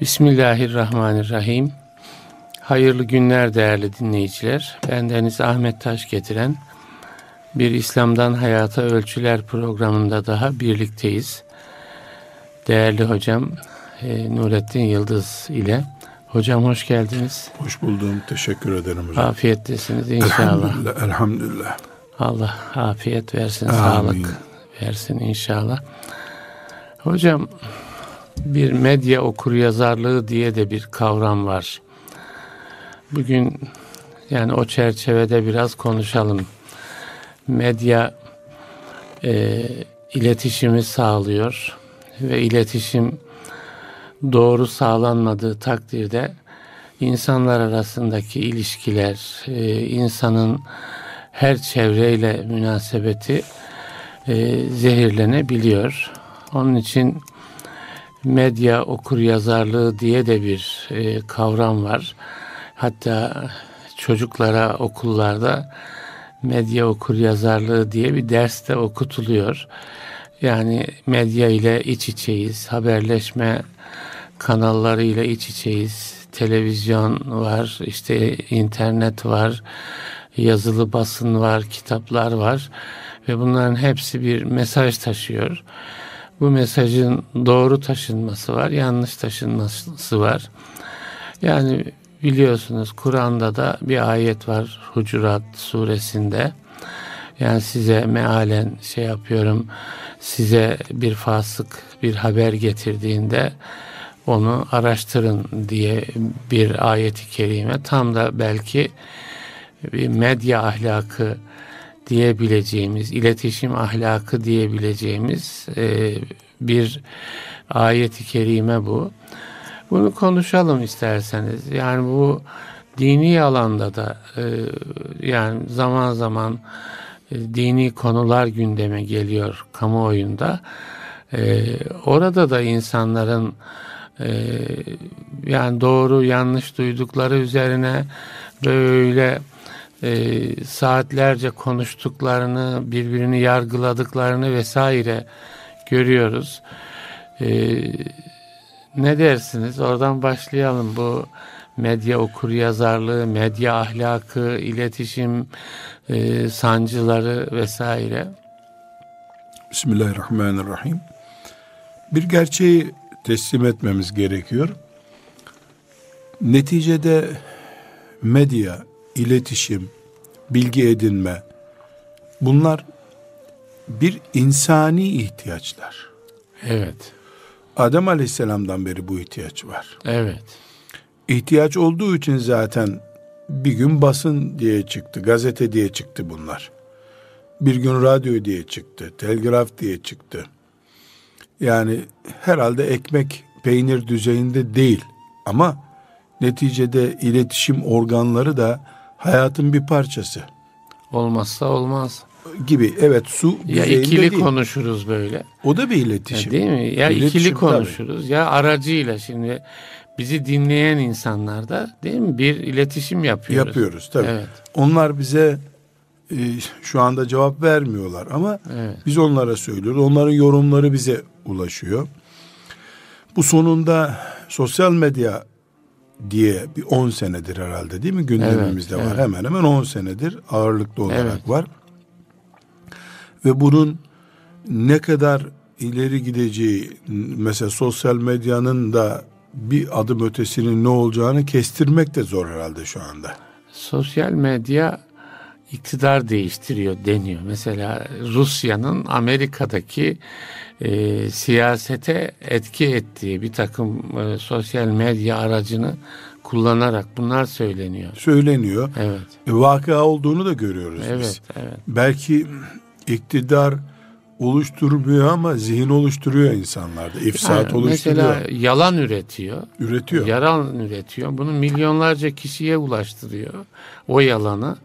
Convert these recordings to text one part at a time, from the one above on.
Bismillahirrahmanirrahim. Hayırlı günler değerli dinleyiciler. Ben Deniz Ahmet Taş getiren bir İslam'dan Hayata Ölçüler programında daha birlikteyiz. Değerli hocam e, Nurettin Yıldız ile. Hocam hoş geldiniz. Hoş buldum. Teşekkür ederim hocam. Afiyettesiniz inşallah. Elhamdülillah. elhamdülillah. Allah afiyet versin, Amin. sağlık versin inşallah. Hocam bir medya okur yazarlığı diye de bir kavram var. Bugün yani o çerçevede biraz konuşalım. Medya e, iletişimi sağlıyor ve iletişim doğru sağlanmadığı takdirde insanlar arasındaki ilişkiler, e, insanın her çevreyle münasebeti e, zehirlenebiliyor. Onun için medya okur yazarlığı diye de bir e, kavram var. Hatta çocuklara okullarda medya okur yazarlığı diye bir ders de okutuluyor. Yani medya ile iç içeyiz, haberleşme kanalları ile iç içeyiz. Televizyon var, işte internet var, yazılı basın var, kitaplar var ve bunların hepsi bir mesaj taşıyor. Bu mesajın doğru taşınması var, yanlış taşınması var. Yani biliyorsunuz Kur'an'da da bir ayet var Hucurat suresinde. Yani size mealen şey yapıyorum, size bir fasık bir haber getirdiğinde onu araştırın diye bir ayeti kerime tam da belki bir medya ahlakı diyebileceğimiz, iletişim ahlakı diyebileceğimiz e, bir ayeti kerime bu. Bunu konuşalım isterseniz. Yani bu dini alanda da e, yani zaman zaman e, dini konular gündeme geliyor kamuoyunda. E, orada da insanların e, yani doğru yanlış duydukları üzerine böyle e, saatlerce konuştuklarını, birbirini yargıladıklarını vesaire görüyoruz. E, ne dersiniz? Oradan başlayalım bu medya okur yazarlığı, medya ahlakı, iletişim e, sancıları vesaire. Bismillahirrahmanirrahim. Bir gerçeği teslim etmemiz gerekiyor. Neticede medya, iletişim, bilgi edinme bunlar bir insani ihtiyaçlar. Evet. Adem Aleyhisselam'dan beri bu ihtiyaç var. Evet. İhtiyaç olduğu için zaten bir gün basın diye çıktı, gazete diye çıktı bunlar. Bir gün radyo diye çıktı, telgraf diye çıktı. Yani herhalde ekmek peynir düzeyinde değil ama neticede iletişim organları da hayatın bir parçası. Olmazsa olmaz. Gibi evet su ya ikili değil. konuşuruz böyle. O da bir iletişim. Ya değil mi? Ya iletişim, ikili konuşuruz tabii. ya aracıyla şimdi bizi dinleyen insanlar da değil mi bir iletişim yapıyoruz. Yapıyoruz tabii. Evet. Onlar bize e, şu anda cevap vermiyorlar ama evet. biz onlara söylüyoruz. Onların yorumları bize ulaşıyor. Bu sonunda sosyal medya diye bir 10 senedir herhalde değil mi gündemimizde evet, var. Evet. Hemen hemen 10 senedir ağırlıklı olarak evet. var. Ve bunun ne kadar ileri gideceği mesela sosyal medyanın da bir adım ötesinin ne olacağını kestirmek de zor herhalde şu anda. Sosyal medya iktidar değiştiriyor deniyor. Mesela Rusya'nın Amerika'daki e, siyasete etki ettiği bir takım e, sosyal medya aracını kullanarak bunlar söyleniyor. Söyleniyor. Evet. E, vaka olduğunu da görüyoruz evet, biz. Evet. Belki iktidar oluşturmuyor ama zihin oluşturuyor insanlarda. İfsat yani oluşturuyor. Mesela yalan üretiyor. Üretiyor. Yalan üretiyor. Bunu milyonlarca kişiye ulaştırıyor. O yalanı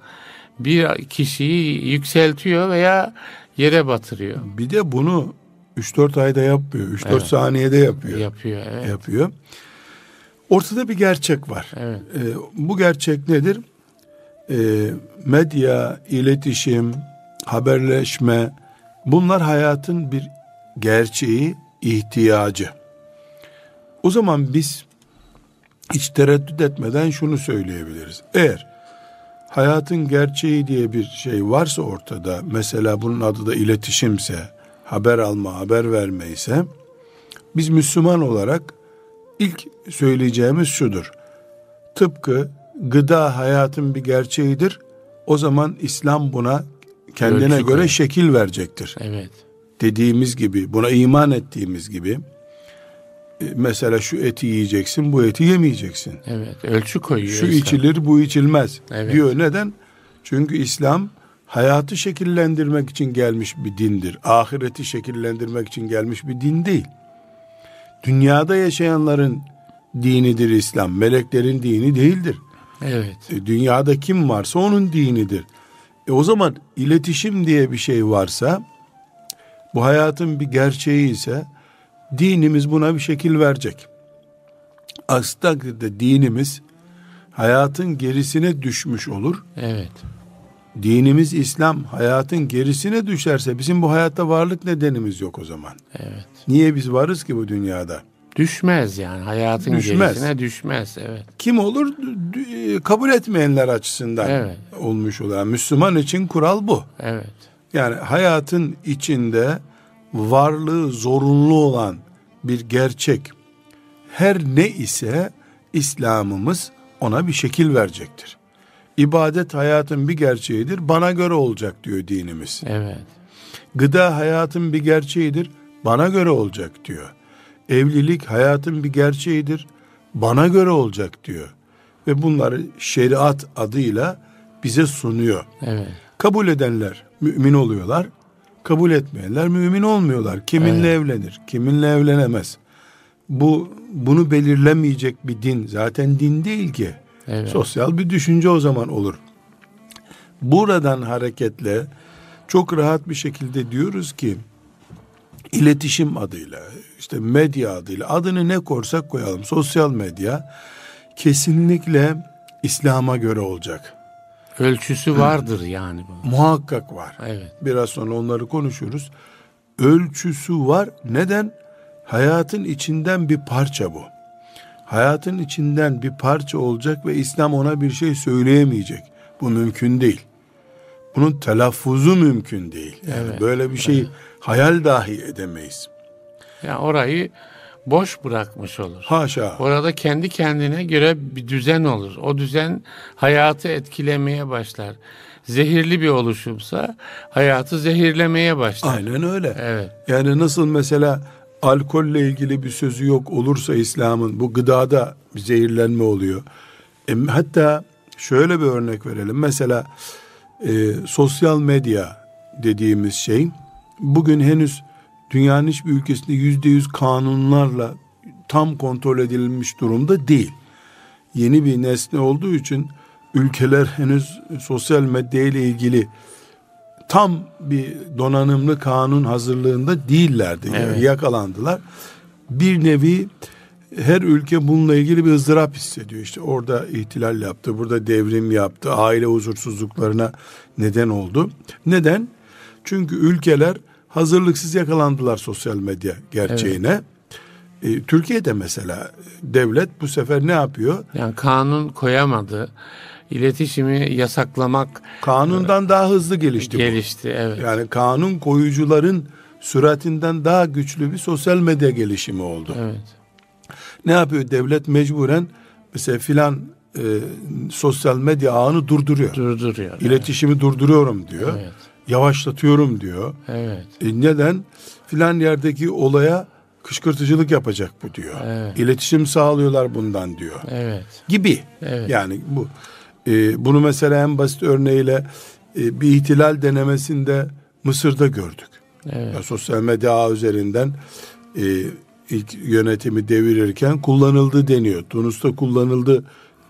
bir kişiyi yükseltiyor veya yere batırıyor. Bir de bunu 3-4 ayda yapmıyor. 3-4 evet. saniyede yapıyor. Yapıyor, evet. Yapıyor. Ortada bir gerçek var. Evet. Ee, bu gerçek nedir? Ee, medya, iletişim, haberleşme bunlar hayatın bir gerçeği, ihtiyacı. O zaman biz hiç tereddüt etmeden şunu söyleyebiliriz. Eğer hayatın gerçeği diye bir şey varsa ortada, mesela bunun adı da iletişimse, haber alma, haber verme ise, biz Müslüman olarak ilk söyleyeceğimiz şudur. Tıpkı gıda hayatın bir gerçeğidir. O zaman İslam buna kendine Ölçü göre koyun. şekil verecektir. Evet. Dediğimiz gibi, buna iman ettiğimiz gibi mesela şu eti yiyeceksin, bu eti yemeyeceksin. Evet, ölçü koyuyor. Şu İslam. içilir, bu içilmez evet. diyor. Neden? Çünkü İslam hayatı şekillendirmek için gelmiş bir dindir. Ahireti şekillendirmek için gelmiş bir din değil. Dünyada yaşayanların dinidir İslam. Meleklerin dini değildir. Evet. E, dünyada kim varsa onun dinidir. E o zaman iletişim diye bir şey varsa bu hayatın bir gerçeği ise dinimiz buna bir şekil verecek. Aksi takdirde dinimiz hayatın gerisine düşmüş olur. Evet. Dinimiz İslam hayatın gerisine düşerse bizim bu hayatta varlık nedenimiz yok o zaman. Evet. Niye biz varız ki bu dünyada? Düşmez yani hayatın düşmez. gerisine düşmez. Evet. Kim olur? Kabul etmeyenler açısından evet. olmuş olur. Yani Müslüman için kural bu. Evet. Yani hayatın içinde varlığı zorunlu olan bir gerçek her ne ise İslam'ımız ona bir şekil verecektir. İbadet hayatın bir gerçeğidir. Bana göre olacak diyor dinimiz. Evet. Gıda hayatın bir gerçeğidir. Bana göre olacak diyor. Evlilik hayatın bir gerçeğidir. Bana göre olacak diyor. Ve bunları şeriat adıyla bize sunuyor. Evet. Kabul edenler mümin oluyorlar. Kabul etmeyenler mümin olmuyorlar. Kiminle evet. evlenir, kiminle evlenemez. Bu bunu belirlemeyecek bir din zaten din değil ki. Evet. Sosyal bir düşünce o zaman olur. Buradan hareketle çok rahat bir şekilde diyoruz ki iletişim adıyla işte medya adıyla adını ne korsak koyalım sosyal medya kesinlikle İslam'a göre olacak. Ölçüsü vardır yani bu. Muhakkak var. Evet. Biraz sonra onları konuşuruz. Ölçüsü var. Neden? Hayatın içinden bir parça bu. Hayatın içinden bir parça olacak ve İslam ona bir şey söyleyemeyecek. Bu mümkün değil. Bunun telaffuzu mümkün değil. Yani evet. böyle bir şeyi evet. hayal dahi edemeyiz. Ya yani orayı boş bırakmış olur. Haşa. Orada kendi kendine göre bir düzen olur. O düzen hayatı etkilemeye başlar. Zehirli bir oluşumsa hayatı zehirlemeye başlar. Aynen öyle. Evet. Yani nasıl mesela alkolle ilgili bir sözü yok olursa İslam'ın bu gıdada bir zehirlenme oluyor. E, hatta şöyle bir örnek verelim. Mesela e, sosyal medya dediğimiz şey bugün henüz dünyanın hiçbir ülkesinde yüzde yüz kanunlarla tam kontrol edilmiş durumda değil. Yeni bir nesne olduğu için ülkeler henüz sosyal medya ile ilgili tam bir donanımlı kanun hazırlığında değillerdi. Evet. Yani yakalandılar. Bir nevi her ülke bununla ilgili bir ızdırap hissediyor. İşte orada ihtilal yaptı, burada devrim yaptı, aile huzursuzluklarına neden oldu. Neden? Çünkü ülkeler hazırlıksız yakalandılar sosyal medya gerçeğine. Evet. E, Türkiye'de mesela devlet bu sefer ne yapıyor? Yani kanun koyamadı. İletişimi yasaklamak kanundan daha hızlı gelişti. Gelişti, bu. evet. Yani kanun koyucuların süratinden daha güçlü bir sosyal medya gelişimi oldu. Evet. Ne yapıyor devlet mecburen mesela filan e, sosyal medya ağını durduruyor. Durduruyor. İletişimi evet. durduruyorum diyor. Evet yavaşlatıyorum diyor. Evet. E neden? Filan yerdeki olaya kışkırtıcılık yapacak bu diyor. Evet. İletişim sağlıyorlar bundan diyor. Evet. Gibi. Evet. Yani bu e, bunu mesela en basit örneğiyle e, bir ihtilal denemesinde Mısır'da gördük. Evet. Ya, sosyal medya üzerinden e, ilk yönetimi devirirken kullanıldı deniyor. Tunus'ta kullanıldı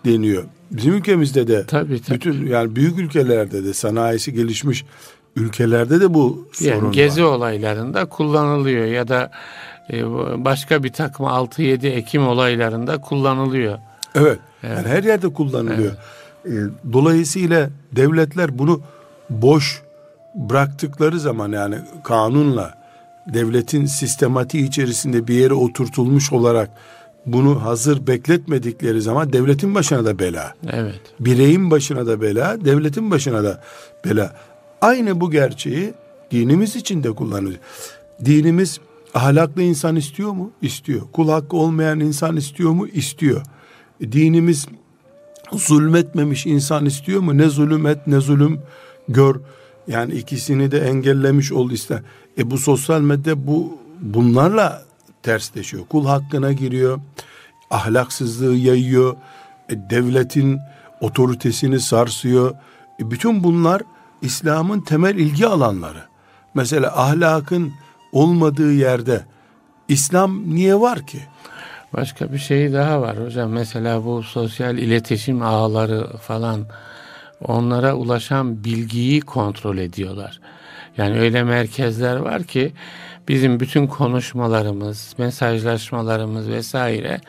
deniyor. Bizim ülkemizde de tabii, tabii. bütün yani büyük ülkelerde de sanayisi gelişmiş ülkelerde de bu sorun yani gezi var. olaylarında kullanılıyor ya da e, başka bir takım 6-7 Ekim olaylarında kullanılıyor. Evet. evet. Yani her yerde kullanılıyor. Evet. E, dolayısıyla devletler bunu boş bıraktıkları zaman yani kanunla devletin sistematiği içerisinde bir yere oturtulmuş olarak bunu hazır bekletmedikleri zaman devletin başına da bela. Evet. Bireyin başına da bela, devletin başına da bela. Aynı bu gerçeği dinimiz için de kullanıyoruz. Dinimiz ahlaklı insan istiyor mu? İstiyor. Kul hakkı olmayan insan istiyor mu? İstiyor. Dinimiz zulmetmemiş insan istiyor mu? Ne zulüm et ne zulüm gör. Yani ikisini de engellemiş ol ister. E bu sosyal medya bu bunlarla tersleşiyor. Kul hakkına giriyor. Ahlaksızlığı yayıyor. E, devletin otoritesini sarsıyor. E, bütün bunlar İslam'ın temel ilgi alanları. Mesela ahlakın olmadığı yerde İslam niye var ki? Başka bir şey daha var hocam. Mesela bu sosyal iletişim ağları falan onlara ulaşan bilgiyi kontrol ediyorlar. Yani öyle merkezler var ki bizim bütün konuşmalarımız, mesajlaşmalarımız vesaire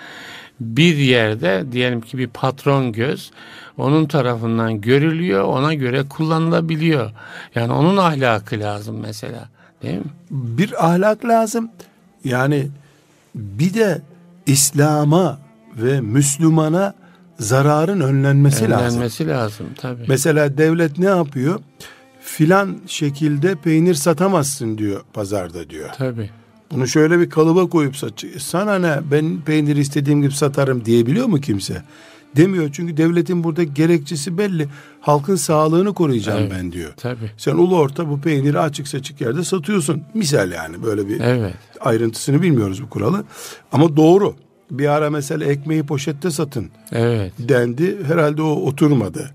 bir yerde diyelim ki bir patron göz onun tarafından görülüyor, ona göre kullanılabiliyor. Yani onun ahlakı lazım mesela. Değil mi? Bir ahlak lazım. Yani bir de İslam'a ve Müslümana zararın önlenmesi, önlenmesi lazım. lazım tabii. Mesela devlet ne yapıyor? Filan şekilde peynir satamazsın diyor pazarda diyor. Tabii. Bunu şöyle bir kalıba koyup satıyor. Sana ne ben peynir istediğim gibi satarım diyebiliyor mu kimse? Demiyor çünkü devletin burada gerekçesi belli. Halkın sağlığını koruyacağım Evet, ben diyor. Tabii. Sen ulu orta bu peyniri açık seçik yerde satıyorsun. Misal yani böyle bir Evet. ayrıntısını bilmiyoruz bu kuralı. Ama doğru. Bir ara mesela ekmeği poşette satın Evet. dendi. Herhalde o oturmadı.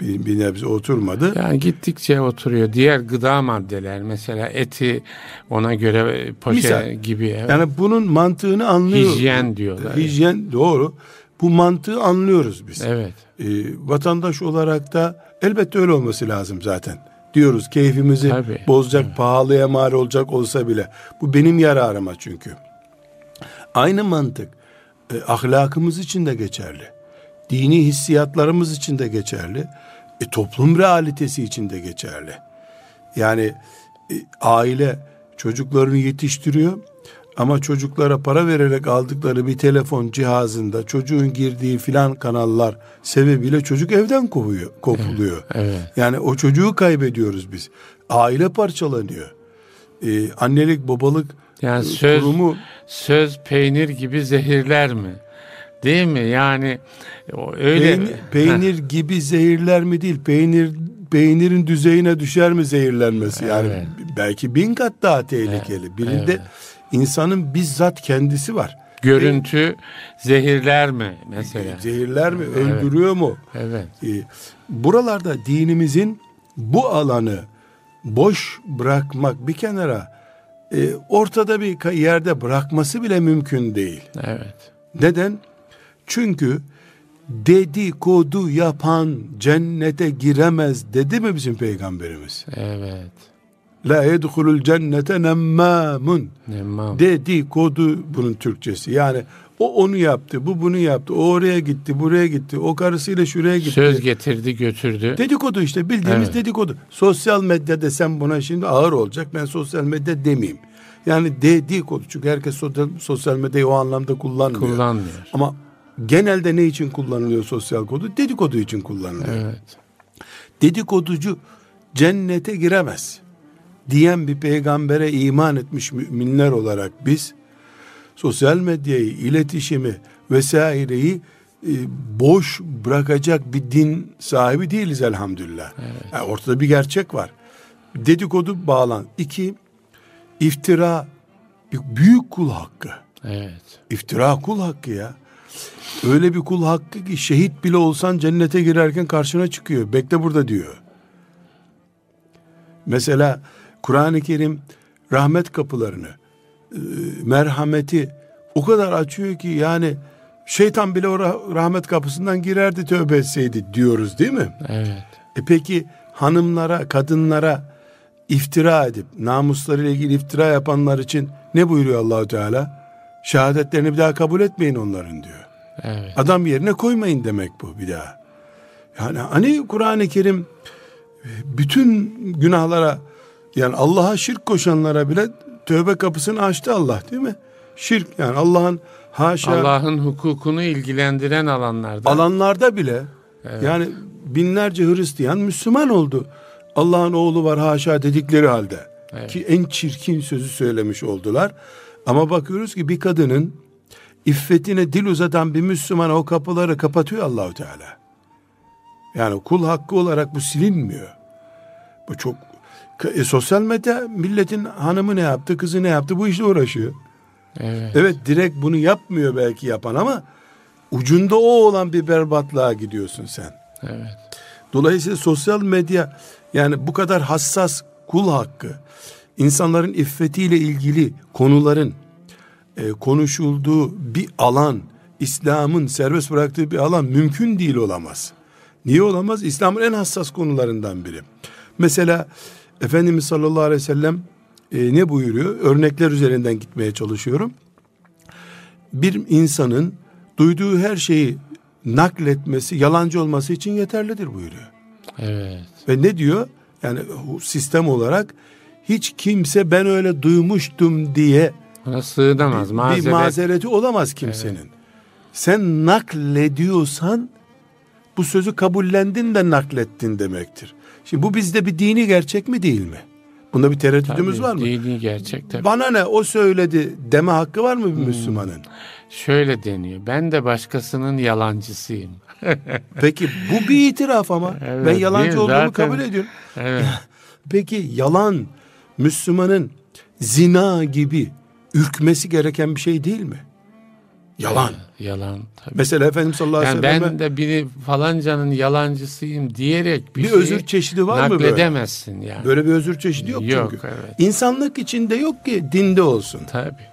Bir, bir nebze oturmadı. Yani gittikçe oturuyor. Diğer gıda maddeler mesela eti ona göre poşet Misal. gibi. evet. Yani bunun mantığını anlıyoruz. Hijyen diyorlar. Hijyen doğru. Bu mantığı anlıyoruz biz. Evet. Ee, vatandaş olarak da elbette öyle olması lazım zaten. Diyoruz keyfimizi Tabii. bozacak, pahalıya mal olacak olsa bile. Bu benim yararıma çünkü. Aynı mantık e, ahlakımız için de geçerli. Dini hissiyatlarımız için de geçerli. E, toplum realitesi için de geçerli. Yani e, aile çocuklarını yetiştiriyor ama çocuklara para vererek aldıkları bir telefon cihazında çocuğun girdiği filan kanallar sebebiyle çocuk evden kovuyor, kovuluyor. Evet. Yani o çocuğu kaybediyoruz biz. Aile parçalanıyor. Ee, annelik babalık Yani e, söz kurumu söz peynir gibi zehirler mi? Değil mi? Yani öyle peynir, peynir gibi zehirler mi değil peynir peynirin düzeyine düşer mi zehirlenmesi yani Evet. belki bin kat daha tehlikeli. Birinde Evet. İnsanın bizzat kendisi var. görüntü zehirler mi mesela? Zehirler mi? Öldürüyor mu? Evet. Ee, buralarda dinimizin bu alanı boş bırakmak bir kenara e, ortada bir yerde bırakması bile mümkün değil. Evet. Neden? Çünkü dedikodu yapan cennete giremez dedi mi bizim peygamberimiz? Evet. La yedhulul cennete nemmamun. Nemmam. Dedikodu bunun Türkçesi. Yani o onu yaptı, bu bunu yaptı, o oraya gitti, buraya gitti, o karısıyla şuraya gitti. Söz getirdi götürdü. Dedikodu işte bildiğimiz Evet. dedikodu. Sosyal medya desem buna şimdi ağır olacak. Ben sosyal medya demeyeyim. Yani dedikodu. Çünkü herkes sosyal, sosyal medyayı o anlamda kullanmıyor. Kullanmıyor. Ama genelde ne için kullanılıyor sosyal kodu? Dedikodu için kullanılıyor. Evet. Dedikoducu cennete giremez diyen bir peygambere iman etmiş müminler olarak biz sosyal medyayı, iletişimi vesaireyi e, boş bırakacak bir din sahibi değiliz elhamdülillah. Yani ortada bir gerçek var. Dedikodu bağlan. İki, iftira bir büyük kul hakkı. Evet. İftira kul hakkı ya. Öyle bir kul hakkı ki şehit bile olsan cennete girerken karşına çıkıyor. Bekle burada diyor. Mesela Kur'an-ı Kerim rahmet kapılarını, e, merhameti o kadar açıyor ki yani şeytan bile o rah- rahmet kapısından girerdi tövbe etseydi diyoruz değil mi? Evet. E peki hanımlara, kadınlara iftira edip namuslarıyla ilgili iftira yapanlar için ne buyuruyor Allahu Teala? Şehadetlerini bir daha kabul etmeyin onların diyor. Evet. Adam yerine koymayın demek bu bir daha. Yani hani Kur'an-ı Kerim e, bütün günahlara yani Allah'a şirk koşanlara bile tövbe kapısını açtı Allah değil mi? Şirk yani Allah'ın Haşa. Allah'ın hukukunu ilgilendiren alanlarda. Alanlarda bile evet. yani binlerce Hristiyan Müslüman oldu. Allah'ın oğlu var haşa dedikleri halde. Evet. Ki en çirkin sözü söylemiş oldular. Ama bakıyoruz ki bir kadının iffetine dil uzatan bir Müslüman o kapıları kapatıyor Allahu Teala. Yani kul hakkı olarak bu silinmiyor. Bu çok e, sosyal medya milletin hanımı ne yaptı, kızı ne yaptı bu işle uğraşıyor. Evet. evet direkt bunu yapmıyor belki yapan ama ucunda o olan bir berbatlığa gidiyorsun sen. Evet. Dolayısıyla sosyal medya yani bu kadar hassas kul hakkı, insanların iffetiyle ilgili konuların e, konuşulduğu bir alan, İslam'ın serbest bıraktığı bir alan mümkün değil olamaz. Niye olamaz? İslam'ın en hassas konularından biri. Mesela Efendimiz sallallahu aleyhi ve sellem e, ne buyuruyor? Örnekler üzerinden gitmeye çalışıyorum. Bir insanın duyduğu her şeyi nakletmesi, yalancı olması için yeterlidir buyuruyor. Evet. Ve ne diyor? Yani sistem olarak hiç kimse ben öyle duymuştum diye Ona sığınamaz. Bir, mazeret. bir mazereti olamaz kimsenin. Evet. Sen naklediyorsan bu sözü kabullendin de naklettin demektir. Şimdi bu bizde bir dini gerçek mi değil mi? Bunda bir tereddüdümüz tabii, var mı? Dini gerçek tabii. Bana ne o söyledi deme hakkı var mı bir hmm. Müslümanın? Şöyle deniyor. Ben de başkasının yalancısıyım. Peki bu bir itiraf ama. Evet, ben yalancı olduğumu zaten, kabul ediyorum. Evet. Peki yalan Müslümanın zina gibi ürkmesi gereken bir şey değil mi? Yalan. Yalan. Tabii. Mesela Efendimiz sallallahu aleyhi yani ve sellem. Ben de biri falancanın yalancısıyım diyerek bir, bir özür çeşidi var mı böyle? Nakledemezsin yani. Böyle bir özür çeşidi yok, yok çünkü. Evet. İnsanlık içinde yok ki dinde olsun. Tabii.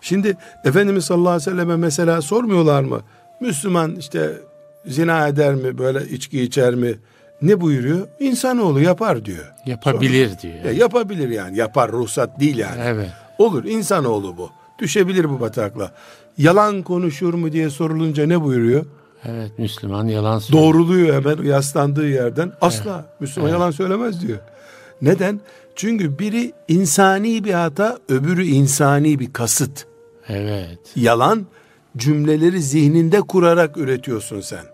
Şimdi Efendimiz sallallahu aleyhi ve selleme mesela sormuyorlar mı? Müslüman işte zina eder mi böyle içki içer mi? Ne buyuruyor? İnsanoğlu yapar diyor. Yapabilir Sonra, diyor. Ya yapabilir yani. Yapar ruhsat değil yani. Evet. Olur insanoğlu bu. Düşebilir bu batakla. Yalan konuşur mu diye sorulunca ne buyuruyor? Evet Müslüman yalan söylüyor. Doğruluyor hemen yaslandığı yerden. Asla evet. Müslüman evet. yalan söylemez diyor. Neden? Çünkü biri insani bir hata, öbürü insani bir kasıt. Evet. Yalan cümleleri zihninde kurarak üretiyorsun sen.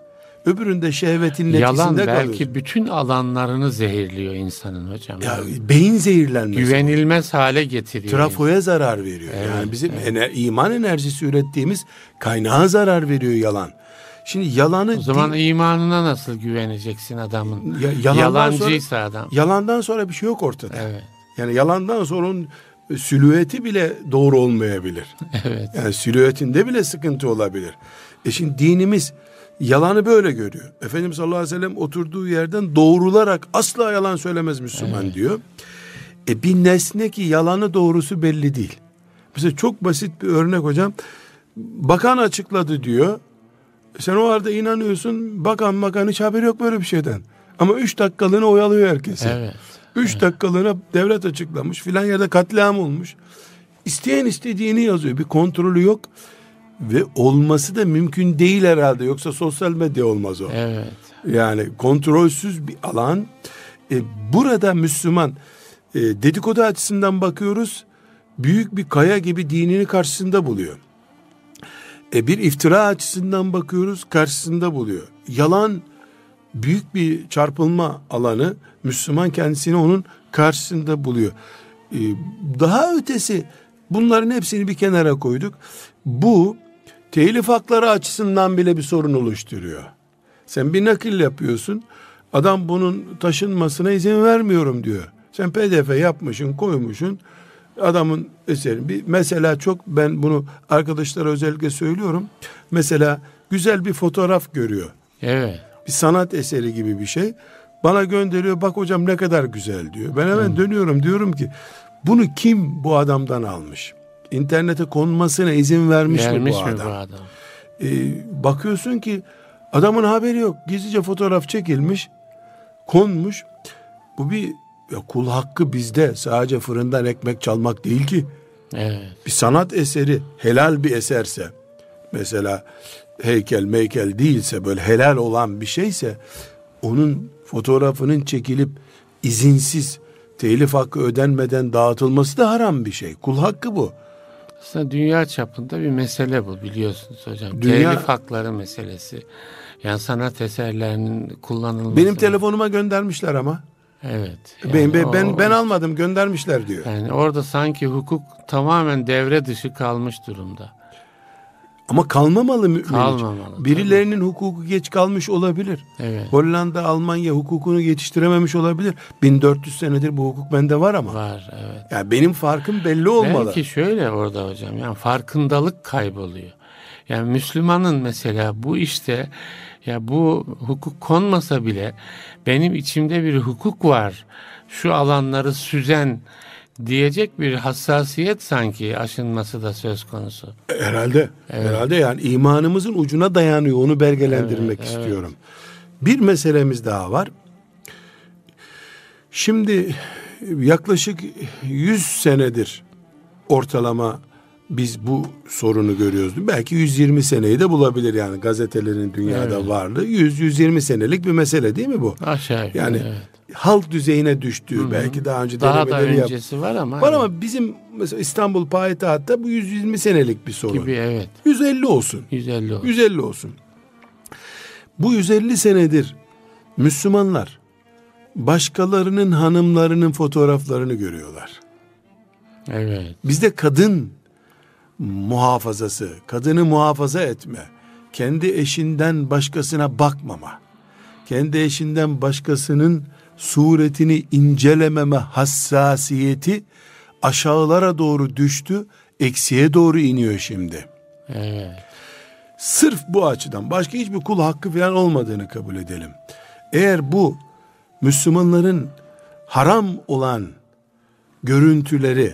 Öbüründe şehvetin neticesinde Yalan belki kalıyorsun. bütün alanlarını zehirliyor insanın hocam. Ya beyin zehirlenmesi. Güvenilmez hale getiriyor. Trafoya zarar veriyor. Evet, yani bizim evet. ener, iman enerjisi ürettiğimiz kaynağa zarar veriyor yalan. Şimdi yalanı... O zaman din... imanına nasıl güveneceksin adamın? Ya, Yalancıysa sonra, adam. Yalandan sonra bir şey yok ortada. Evet. Yani yalandan sonra onun silüeti bile doğru olmayabilir. Evet. Yani silüetinde bile sıkıntı olabilir. E şimdi dinimiz yalanı böyle görüyor. Efendimiz sallallahu aleyhi ve sellem oturduğu yerden doğrularak asla yalan söylemez Müslüman evet. diyor. E bir nesne ki yalanı doğrusu belli değil. Mesela çok basit bir örnek hocam. Bakan açıkladı diyor. Sen o arada inanıyorsun. Bakan bakan hiç haberi yok böyle bir şeyden. Ama üç dakikalığına oyalıyor herkesi. Evet. Üç evet. dakikalığına devlet açıklamış. Filan yerde katliam olmuş. İsteyen istediğini yazıyor. Bir kontrolü yok. Ve olması da mümkün değil herhalde. Yoksa sosyal medya olmaz o. Evet. Yani kontrolsüz bir alan. E, burada Müslüman e, dedikodu açısından bakıyoruz. Büyük bir kaya gibi dinini karşısında buluyor. E, bir iftira açısından bakıyoruz karşısında buluyor. Yalan büyük bir çarpılma alanı Müslüman kendisini onun karşısında buluyor. E, daha ötesi bunların hepsini bir kenara koyduk. Bu telif hakları açısından bile bir sorun oluşturuyor. Sen bir nakil yapıyorsun. Adam bunun taşınmasına izin vermiyorum diyor. Sen pdf yapmışsın koymuşsun. Adamın eseri. Bir, mesela çok ben bunu arkadaşlara özellikle söylüyorum. Mesela güzel bir fotoğraf görüyor. Evet. Bir sanat eseri gibi bir şey. Bana gönderiyor bak hocam ne kadar güzel diyor. Ben hemen hmm. dönüyorum diyorum ki bunu kim bu adamdan almış? İnternete konmasına izin vermiş, vermiş mi bu mi adam? Bu adam? Ee, bakıyorsun ki adamın haberi yok. Gizlice fotoğraf çekilmiş, konmuş. Bu bir ya kul hakkı bizde. Sadece fırından ekmek çalmak değil ki. Evet. Bir sanat eseri helal bir eserse mesela heykel meykel değilse böyle helal olan bir şeyse onun fotoğrafının çekilip izinsiz telif hakkı ödenmeden dağıtılması da haram bir şey. Kul hakkı bu. Aslında dünya çapında bir mesele bu biliyorsunuz hocam. Dünya... Telif hakları meselesi. Yani sanat eserlerinin kullanılması. Benim telefonuma göndermişler ama. Evet. Yani ben, ben, o, ben ben almadım göndermişler diyor. Yani orada sanki hukuk tamamen devre dışı kalmış durumda. Ama kalmamalı mı? Kalmamalı. Birilerinin tabii. hukuku geç kalmış olabilir. Evet. Hollanda, Almanya hukukunu yetiştirememiş olabilir. 1400 senedir bu hukuk bende var ama. Var, evet. Yani benim farkım belli olmalı. Belki şöyle orada hocam. Yani farkındalık kayboluyor. Yani Müslümanın mesela bu işte ya bu hukuk konmasa bile benim içimde bir hukuk var. Şu alanları süzen diyecek bir hassasiyet sanki aşınması da söz konusu. Herhalde. Evet. Herhalde yani imanımızın ucuna dayanıyor. Onu belgelendirmek evet, istiyorum. Evet. Bir meselemiz daha var. Şimdi yaklaşık 100 senedir ortalama biz bu sorunu görüyoruz. Belki 120 seneyi de bulabilir yani gazetelerin dünyada evet. varlığı. 100-120 senelik bir mesele değil mi bu? Aşağı yukarı. Yani evet. Halk düzeyine düştüğü Hı-hı. belki daha önce daha da öncesi yap- var ama. Var ama bizim mesela İstanbul payitahtta bu 120 senelik bir sorun. Gibi evet. 150 olsun. 150 olsun. 150 olsun. Bu 150 senedir Müslümanlar başkalarının hanımlarının fotoğraflarını görüyorlar. Evet. Bizde kadın muhafazası, kadını muhafaza etme, kendi eşinden başkasına bakmama, kendi eşinden başkasının suretini incelememe hassasiyeti aşağılara doğru düştü, eksiye doğru iniyor şimdi. Evet. Sırf bu açıdan başka hiçbir kul hakkı falan olmadığını kabul edelim. Eğer bu Müslümanların haram olan görüntüleri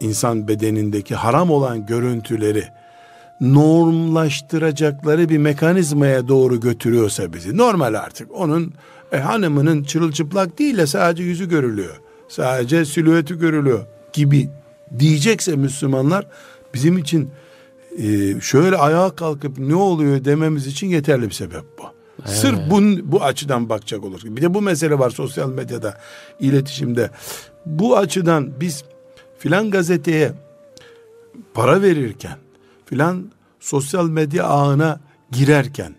insan bedenindeki haram olan görüntüleri normlaştıracakları bir mekanizmaya doğru götürüyorsa bizi normal artık onun e, hanımının çırılçıplak değil de sadece yüzü görülüyor sadece silüeti görülüyor gibi diyecekse Müslümanlar bizim için e, şöyle ayağa kalkıp ne oluyor dememiz için yeterli bir sebep bu. Evet. Sırf bu, bu açıdan bakacak olur. Bir de bu mesele var sosyal medyada, iletişimde. Bu açıdan biz filan gazeteye para verirken, filan sosyal medya ağına girerken,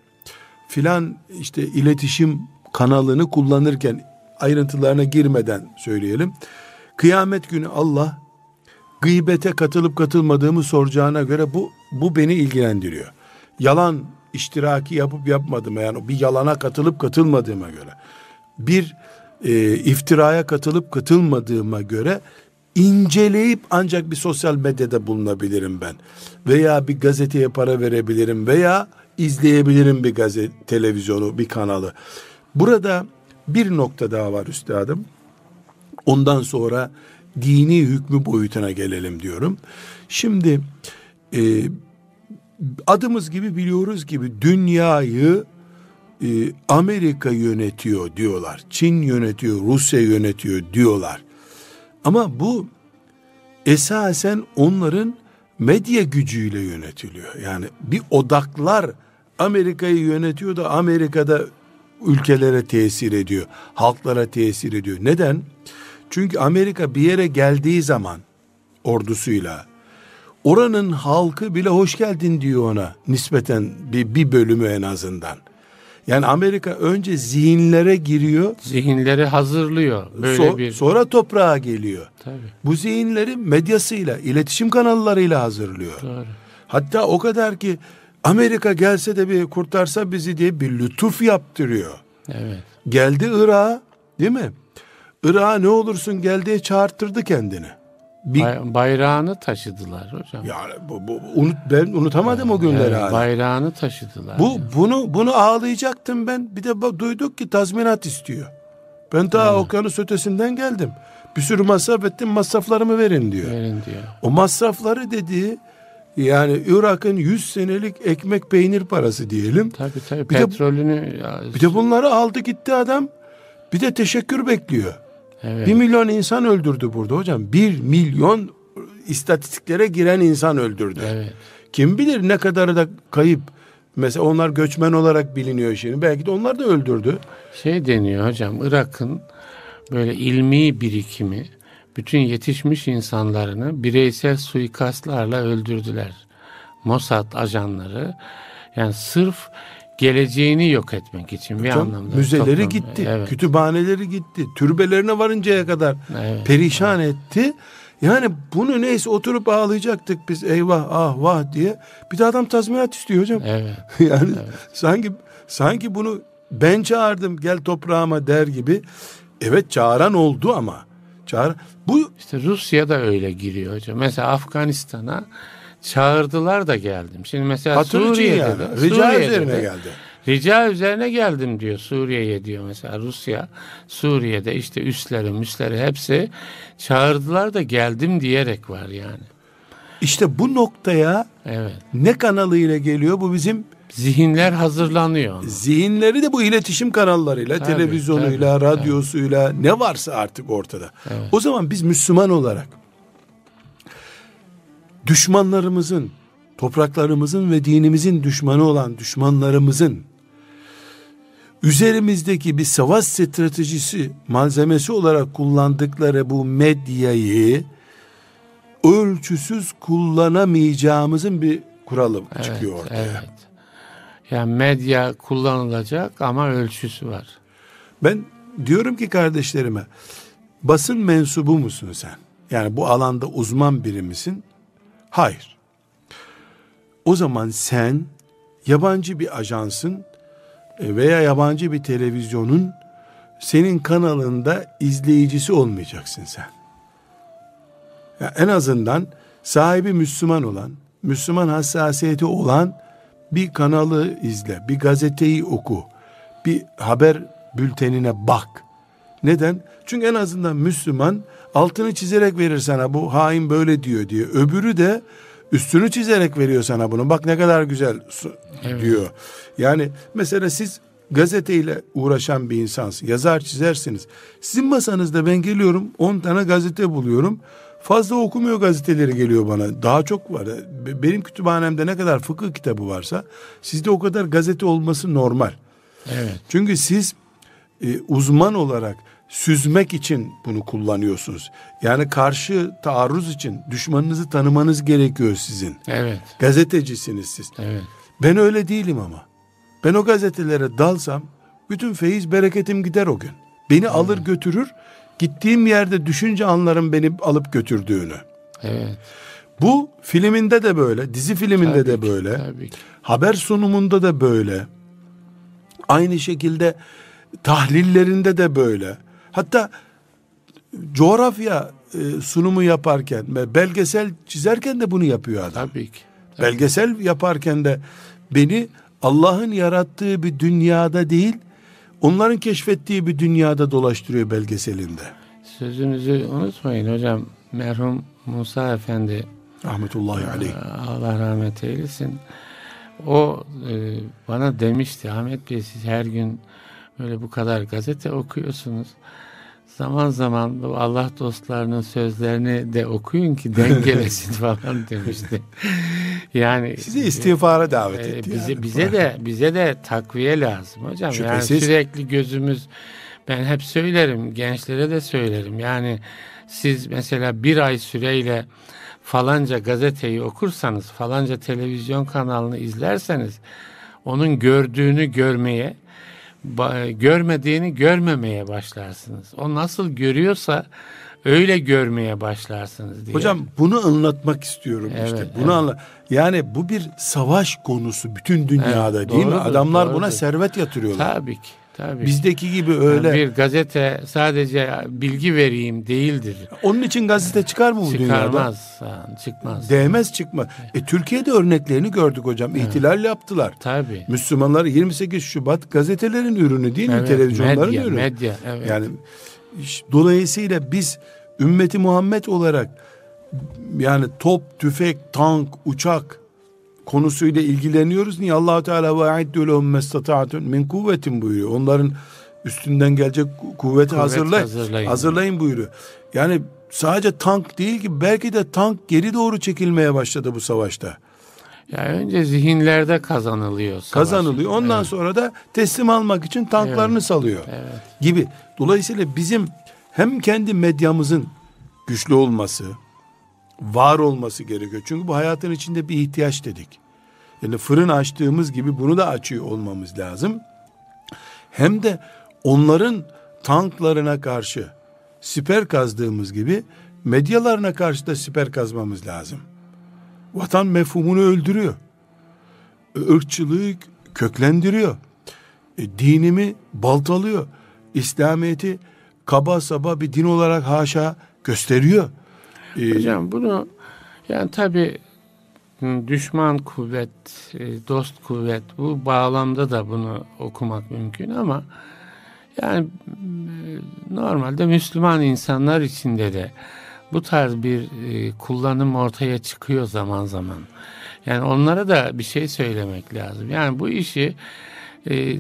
filan işte iletişim kanalını kullanırken ayrıntılarına girmeden söyleyelim. Kıyamet günü Allah gıybete katılıp katılmadığımı soracağına göre bu bu beni ilgilendiriyor. Yalan iştiraki yapıp yapmadım yani bir yalana katılıp katılmadığıma göre bir e, iftiraya katılıp katılmadığıma göre inceleyip ancak bir sosyal medyada bulunabilirim ben. Veya bir gazeteye para verebilirim veya izleyebilirim bir gazete, televizyonu, bir kanalı. Burada bir nokta daha var üstadım. Ondan sonra dini hükmü boyutuna gelelim diyorum. Şimdi e, adımız gibi biliyoruz gibi dünyayı e, Amerika yönetiyor diyorlar. Çin yönetiyor, Rusya yönetiyor diyorlar. Ama bu esasen onların medya gücüyle yönetiliyor. Yani bir odaklar Amerika'yı yönetiyor da Amerika'da ülkelere tesir ediyor. Halklara tesir ediyor. Neden? Çünkü Amerika bir yere geldiği zaman ordusuyla oranın halkı bile hoş geldin diyor ona nispeten bir, bir bölümü en azından. Yani Amerika önce zihinlere giriyor. Zihinleri hazırlıyor. Böyle so, bir... Sonra toprağa geliyor. Tabii. Bu zihinleri medyasıyla, iletişim kanallarıyla hazırlıyor. Doğru. Hatta o kadar ki Amerika gelse de bir kurtarsa bizi diye bir lütuf yaptırıyor. Evet. Geldi Irak'a değil mi? Irak'a ne olursun gel diye çağırttırdı kendini. Bir, bayrağını taşıdılar hocam. Ya bu, bu unut ben unutamadım o günleri hala. Bayrağını taşıdılar. Bu yani. bunu bunu ağlayacaktım ben. Bir de bak, duyduk ki tazminat istiyor. Ben daha evet. okyanus ötesinden geldim. Bir sürü masraf ettim masraflarımı verin diyor. Verin diyor. O masrafları dediği yani Irak'ın 100 senelik ekmek peynir parası diyelim. Tabii tabii bir petrolünü. De, ya, bir de bunları aldı gitti adam. Bir de teşekkür bekliyor. Evet. Bir milyon insan öldürdü burada hocam. Bir milyon istatistiklere giren insan öldürdü. Evet. Kim bilir ne kadarı da kayıp. Mesela onlar göçmen olarak biliniyor şimdi. Belki de onlar da öldürdü. Şey deniyor hocam Irak'ın böyle ilmi birikimi bütün yetişmiş insanlarını bireysel suikastlarla öldürdüler. Mossad ajanları yani sırf geleceğini yok etmek için bir Hocam, anlamda. Müzeleri toplum, gitti, evet, kütüphaneleri gitti, türbelerine varıncaya kadar Evet. perişan etti. Yani bunu neyse oturup ağlayacaktık biz eyvah ah vah diye. Bir de adam tazminat istiyor hocam. evet. yani sanki sanki bunu ben çağırdım gel toprağıma der gibi. Evet çağıran oldu ama. Çağır bu İşte Rusya da öyle giriyor hocam. Mesela Afganistan'a çağırdılar da geldim. Şimdi mesela hatır Suriye'de yani. de, Rica Suriye'de üzerine de- geldi. Rica üzerine geldim diyor Suriye'ye diyor mesela Rusya. Suriye'de işte üsleri müsleri hepsi çağırdılar da geldim diyerek var yani. İşte bu noktaya Evet. ne kanalıyla geliyor? Bu bizim Zihinler hazırlanıyor. ona. zihinleri de bu iletişim kanallarıyla, Tabii, televizyonuyla, tabii, radyosuyla ne varsa artık ortada. Evet. O zaman biz Müslüman olarak düşmanlarımızın, topraklarımızın ve dinimizin düşmanı olan düşmanlarımızın üzerimizdeki bir savaş stratejisi malzemesi olarak kullandıkları bu medyayı ölçüsüz kullanamayacağımızın bir kuralı Evet, çıkıyor ortaya. evet. Yani medya kullanılacak ama ölçüsü var. Ben diyorum ki kardeşlerime basın mensubu musun sen? Yani bu alanda uzman biri misin? Hayır. O zaman sen yabancı bir ajansın e, veya yabancı bir televizyonun senin kanalında izleyicisi olmayacaksın sen. Ya en azından sahibi Müslüman olan, Müslüman hassasiyeti olan bir kanalı izle, bir gazeteyi oku, bir haber bültenine bak. Neden? Çünkü en azından Müslüman altını çizerek verir sana bu hain böyle diyor diye. Öbürü de üstünü çizerek veriyor sana bunu. Bak ne kadar güzel su- diyor. Yani mesela siz gazeteyle uğraşan bir insansınız. Yazar çizersiniz. Sizin masanızda ben geliyorum 10 tane gazete buluyorum. Fazla okumuyor gazeteleri geliyor bana. Daha çok var. Be- Benim kütüphanemde ne kadar fıkıh kitabı varsa sizde o kadar gazete olması normal. Evet. Çünkü siz e, uzman olarak süzmek için bunu kullanıyorsunuz. Yani karşı taarruz için düşmanınızı tanımanız gerekiyor sizin. Evet. Gazetecisiniz siz. Evet. Ben öyle değilim ama. Ben o gazetelere dalsam bütün feyiz bereketim gider o gün. Beni alır götürür. Gittiğim yerde düşünce anlarım beni alıp götürdüğünü. Evet. Bu filminde de böyle, dizi filminde Tabii de ki, böyle. Tabii ki. Haber sunumunda da böyle. Aynı şekilde tahlillerinde de böyle. Hatta coğrafya e, sunumu yaparken ve belgesel çizerken de bunu yapıyor adam. Tabii ki. Belgesel yaparken de beni Allah'ın yarattığı bir dünyada değil, onların keşfettiği bir dünyada dolaştırıyor belgeselinde. Sözünüzü unutmayın hocam. Merhum Musa Efendi Rahmetullahi aleyh. Allah rahmet eylesin. O e, bana demişti Ahmet Bey siz her gün böyle bu kadar gazete okuyorsunuz. Zaman zaman bu Allah dostlarının sözlerini de okuyun ki dengelesin falan demişti. Yani Sizi istiğfara davet e, etti. bize yani. bize de bize de takviye lazım hocam. Şüphesiz. Yani sürekli gözümüz ben hep söylerim gençlere de söylerim. Yani siz mesela bir ay süreyle falanca gazeteyi okursanız, falanca televizyon kanalını izlerseniz onun gördüğünü görmeye, görmediğini görmemeye başlarsınız. O nasıl görüyorsa öyle görmeye başlarsınız diye. Hocam bunu anlatmak istiyorum Evet, işte. Bunu evet. anla. Yani bu bir savaş konusu bütün dünyada Evet, değil mi? doğrudur, Adamlar buna doğrudur. servet yatırıyorlar. tabii ki. Tabii. Bizdeki gibi Yani öyle. bir gazete sadece bilgi vereyim değildir. Onun için gazete çıkar mı bu dünyada? Çıkarmaz. Çıkmaz. Değmez çıkmaz. E Türkiye'de örneklerini gördük hocam. İhtilal yaptılar. Tabii. Müslümanlar 28 Şubat gazetelerin ürünü değil mi? Evet, Televizyonların medya, ürünü. medya, evet. Yani dolayısıyla biz ümmeti Muhammed olarak yani top, tüfek, tank, uçak konusuyla ilgileniyoruz. Niye Allah Teala ve aiddu lehum mestata'tun min kuvvetin buyuruyor. Onların üstünden gelecek ku- kuvveti Kuvvet hazırlayın. hazırlayın. Hazırlayın buyuruyor. Yani sadece tank değil ki belki de tank geri doğru çekilmeye başladı bu savaşta. Ya önce zihinlerde kazanılıyor. savaş. Kazanılıyor. Ondan Evet, sonra da teslim almak için tanklarını salıyor Evet. gibi. Dolayısıyla bizim hem kendi medyamızın güçlü olması, var olması gerekiyor. Çünkü bu hayatın içinde bir ihtiyaç dedik. Yani fırın açtığımız gibi bunu da açıyor olmamız lazım. Hem de onların tanklarına karşı siper kazdığımız gibi medyalarına karşı da siper kazmamız lazım. Vatan mefhumunu öldürüyor. Irkçılığı köklendiriyor. E, dinimi baltalıyor. İslamiyet'i kaba saba bir din olarak haşa gösteriyor. Ee, Hocam bunu yani tabi düşman kuvvet, e, dost kuvvet bu bağlamda da bunu okumak mümkün ama yani e, normalde Müslüman insanlar içinde de bu tarz bir e, kullanım ortaya çıkıyor zaman zaman. Yani onlara da bir şey söylemek lazım. Yani bu işi e,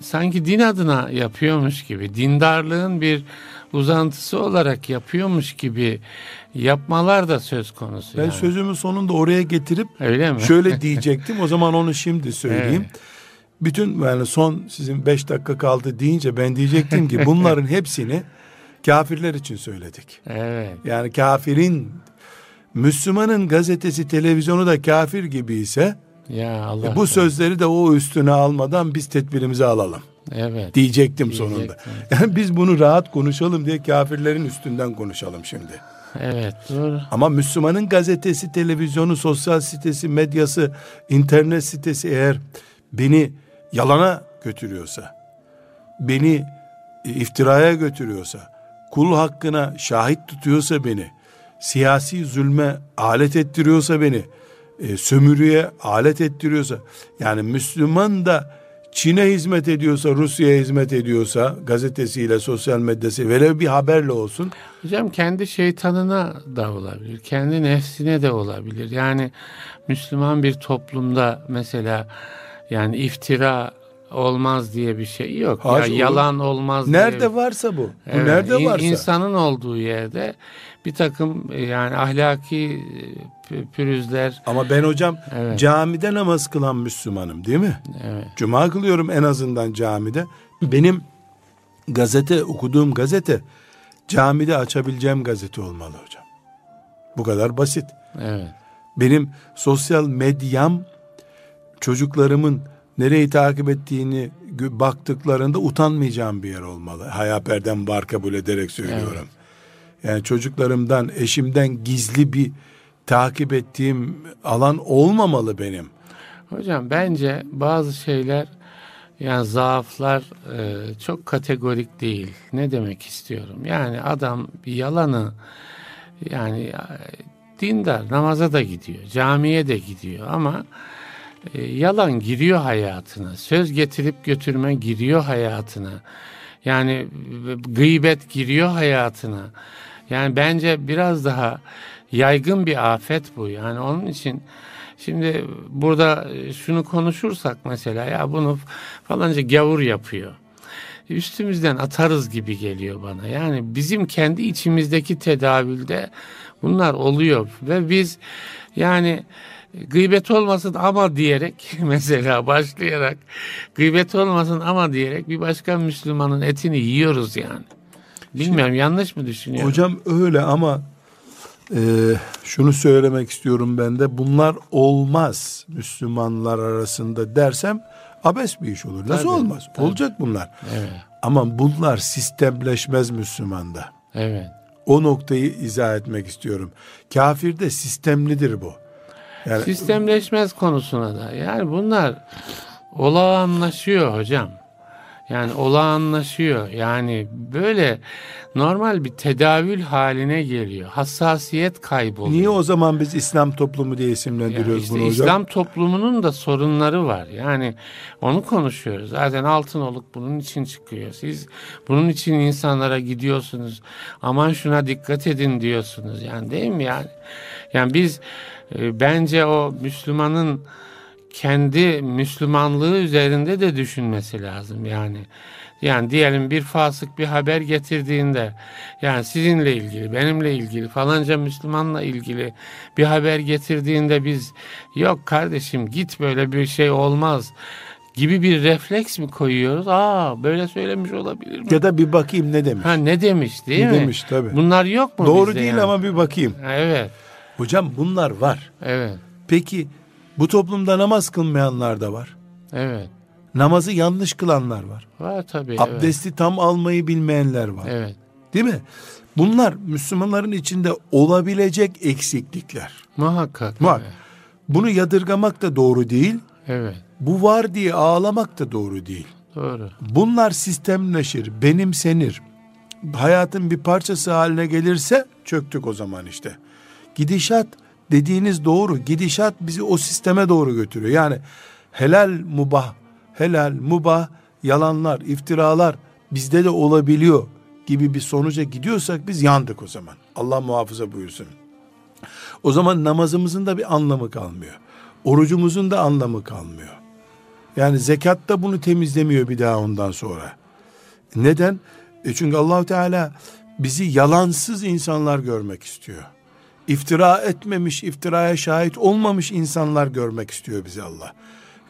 sanki din adına yapıyormuş gibi, dindarlığın bir uzantısı olarak yapıyormuş gibi yapmalar da söz konusu. Ben yani. sözümü sonunda oraya getirip Öyle mi? şöyle diyecektim. O zaman onu şimdi söyleyeyim. Evet. Bütün yani son sizin beş dakika kaldı deyince ben diyecektim ki bunların hepsini kafirler için söyledik. Evet. Yani kafirin Müslümanın gazetesi televizyonu da kafir gibi ise ya Allah e, bu sözleri de o üstüne almadan biz tedbirimizi alalım. Evet. Diyecektim, diyecektim sonunda. Yani biz bunu rahat konuşalım diye kafirlerin üstünden konuşalım şimdi. Evet doğru. Ama Müslümanın gazetesi, televizyonu, sosyal sitesi, medyası, internet sitesi eğer beni yalana götürüyorsa, beni e, iftiraya götürüyorsa, kul hakkına şahit tutuyorsa beni, siyasi zulme alet ettiriyorsa beni, e, sömürüye alet ettiriyorsa, yani Müslüman da Çin'e hizmet ediyorsa, Rusya'ya hizmet ediyorsa, gazetesiyle, sosyal medyası, velev bir haberle olsun. Hocam kendi şeytanına da olabilir, kendi nefsine de olabilir. Yani Müslüman bir toplumda mesela yani iftira olmaz diye bir şey yok. Haş, ya yalan olmaz. Nerede diye. varsa bu. bu evet, nerede varsa. İnsanın olduğu yerde bir takım e, yani ahlaki e, pürüzler. Ama ben hocam evet. camide namaz kılan Müslümanım değil mi? Evet. Cuma kılıyorum en azından camide. Benim gazete okuduğum gazete camide açabileceğim gazete olmalı hocam. Bu kadar basit. Evet. Benim sosyal medyam çocuklarımın nereyi takip ettiğini baktıklarında utanmayacağım bir yer olmalı. Hayaperden var kabul ederek söylüyorum. Evet. Yani çocuklarımdan, eşimden gizli bir takip ettiğim alan olmamalı benim. Hocam bence bazı şeyler yani zaaflar e, çok kategorik değil. Ne demek istiyorum? Yani adam bir yalanı yani e, dindar namaza da gidiyor, camiye de gidiyor ama e, yalan giriyor hayatına. Söz getirip götürme giriyor hayatına. Yani e, gıybet giriyor hayatına. Yani bence biraz daha yaygın bir afet bu. Yani onun için şimdi burada e, şunu konuşursak mesela ya bunu falanca gavur yapıyor. Üstümüzden atarız gibi geliyor bana. Yani bizim kendi içimizdeki tedavülde bunlar oluyor ve biz yani gıybet olmasın ama diyerek mesela başlayarak gıybet olmasın ama diyerek bir başka Müslümanın etini yiyoruz yani. Bilmiyorum Şimdi, yanlış mı düşünüyorum? Hocam öyle ama e, şunu söylemek istiyorum ben de bunlar olmaz Müslümanlar arasında dersem abes bir iş olur. Nasıl tabii, olmaz? Tabii. Olacak bunlar. Evet. Ama bunlar sistemleşmez Müslümanda. Evet. O noktayı izah etmek istiyorum. Kafirde sistemlidir bu. Yani, Sistemleşmez konusuna da. Yani bunlar olağanlaşıyor hocam. Yani olağanlaşıyor. Yani böyle normal bir tedavül haline geliyor. Hassasiyet kayboluyor. Niye o zaman biz İslam toplumu diye isimlendiriyoruz yani işte bunu hocam? İslam toplumunun da sorunları var. Yani onu konuşuyoruz. Zaten Altınoluk bunun için çıkıyor. Siz bunun için insanlara gidiyorsunuz. Aman şuna dikkat edin diyorsunuz. Yani değil mi yani? Yani biz e, bence o Müslümanın kendi Müslümanlığı üzerinde de düşünmesi lazım yani. Yani diyelim bir fasık bir haber getirdiğinde yani sizinle ilgili, benimle ilgili, falanca Müslümanla ilgili bir haber getirdiğinde biz yok kardeşim git böyle bir şey olmaz. gibi bir refleks mi koyuyoruz? Aa böyle söylemiş olabilir mi? Ya da bir bakayım ne demiş. Ha ne demiş değil ne mi? demiş tabii. Bunlar yok mu Doğru değil yani? ama bir bakayım. Evet. Hocam bunlar var. Evet. Peki bu toplumda namaz kılmayanlar da var. Evet. Namazı yanlış kılanlar var. Var tabii. evet. Abdesti tam almayı bilmeyenler var. Evet. Değil mi? Bunlar Müslümanların içinde olabilecek eksiklikler. Muhakkak. Var. Evet. Bunu yadırgamak da doğru değil. evet. Bu var diye ağlamak da doğru değil. Doğru. Bunlar sistemleşir, benimsenir. Hayatın bir parçası haline gelirse çöktük o zaman işte. Gidişat dediğiniz doğru. Gidişat bizi o sisteme doğru götürüyor. Yani helal mubah, helal mubah, yalanlar, iftiralar bizde de olabiliyor gibi bir sonuca gidiyorsak biz yandık o zaman. Allah muhafaza buyursun. O zaman namazımızın da bir anlamı kalmıyor. Orucumuzun da anlamı kalmıyor. Yani zekat da bunu temizlemiyor bir daha ondan sonra. Neden? E çünkü Allahu Teala bizi yalansız insanlar görmek istiyor. İftira etmemiş, iftiraya şahit olmamış insanlar görmek istiyor bizi Allah.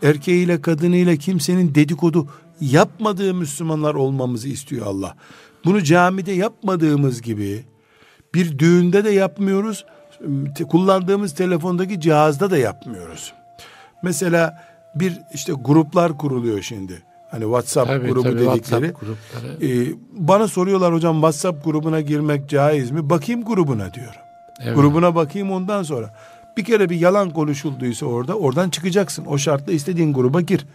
Erkeğiyle kadınıyla kimsenin dedikodu yapmadığı Müslümanlar olmamızı istiyor Allah. Bunu camide yapmadığımız gibi bir düğünde de yapmıyoruz. Kullandığımız telefondaki cihazda da yapmıyoruz. Mesela bir işte gruplar kuruluyor şimdi. Hani WhatsApp Tabii, grubu tabii, dedikleri. WhatsApp grupları. Ee, bana soruyorlar hocam WhatsApp grubuna girmek caiz mi? Bakayım grubuna diyorum. Evet. Grubuna bakayım ondan sonra. Bir kere bir yalan konuşulduysa orada oradan çıkacaksın. O şartla istediğin gruba gir.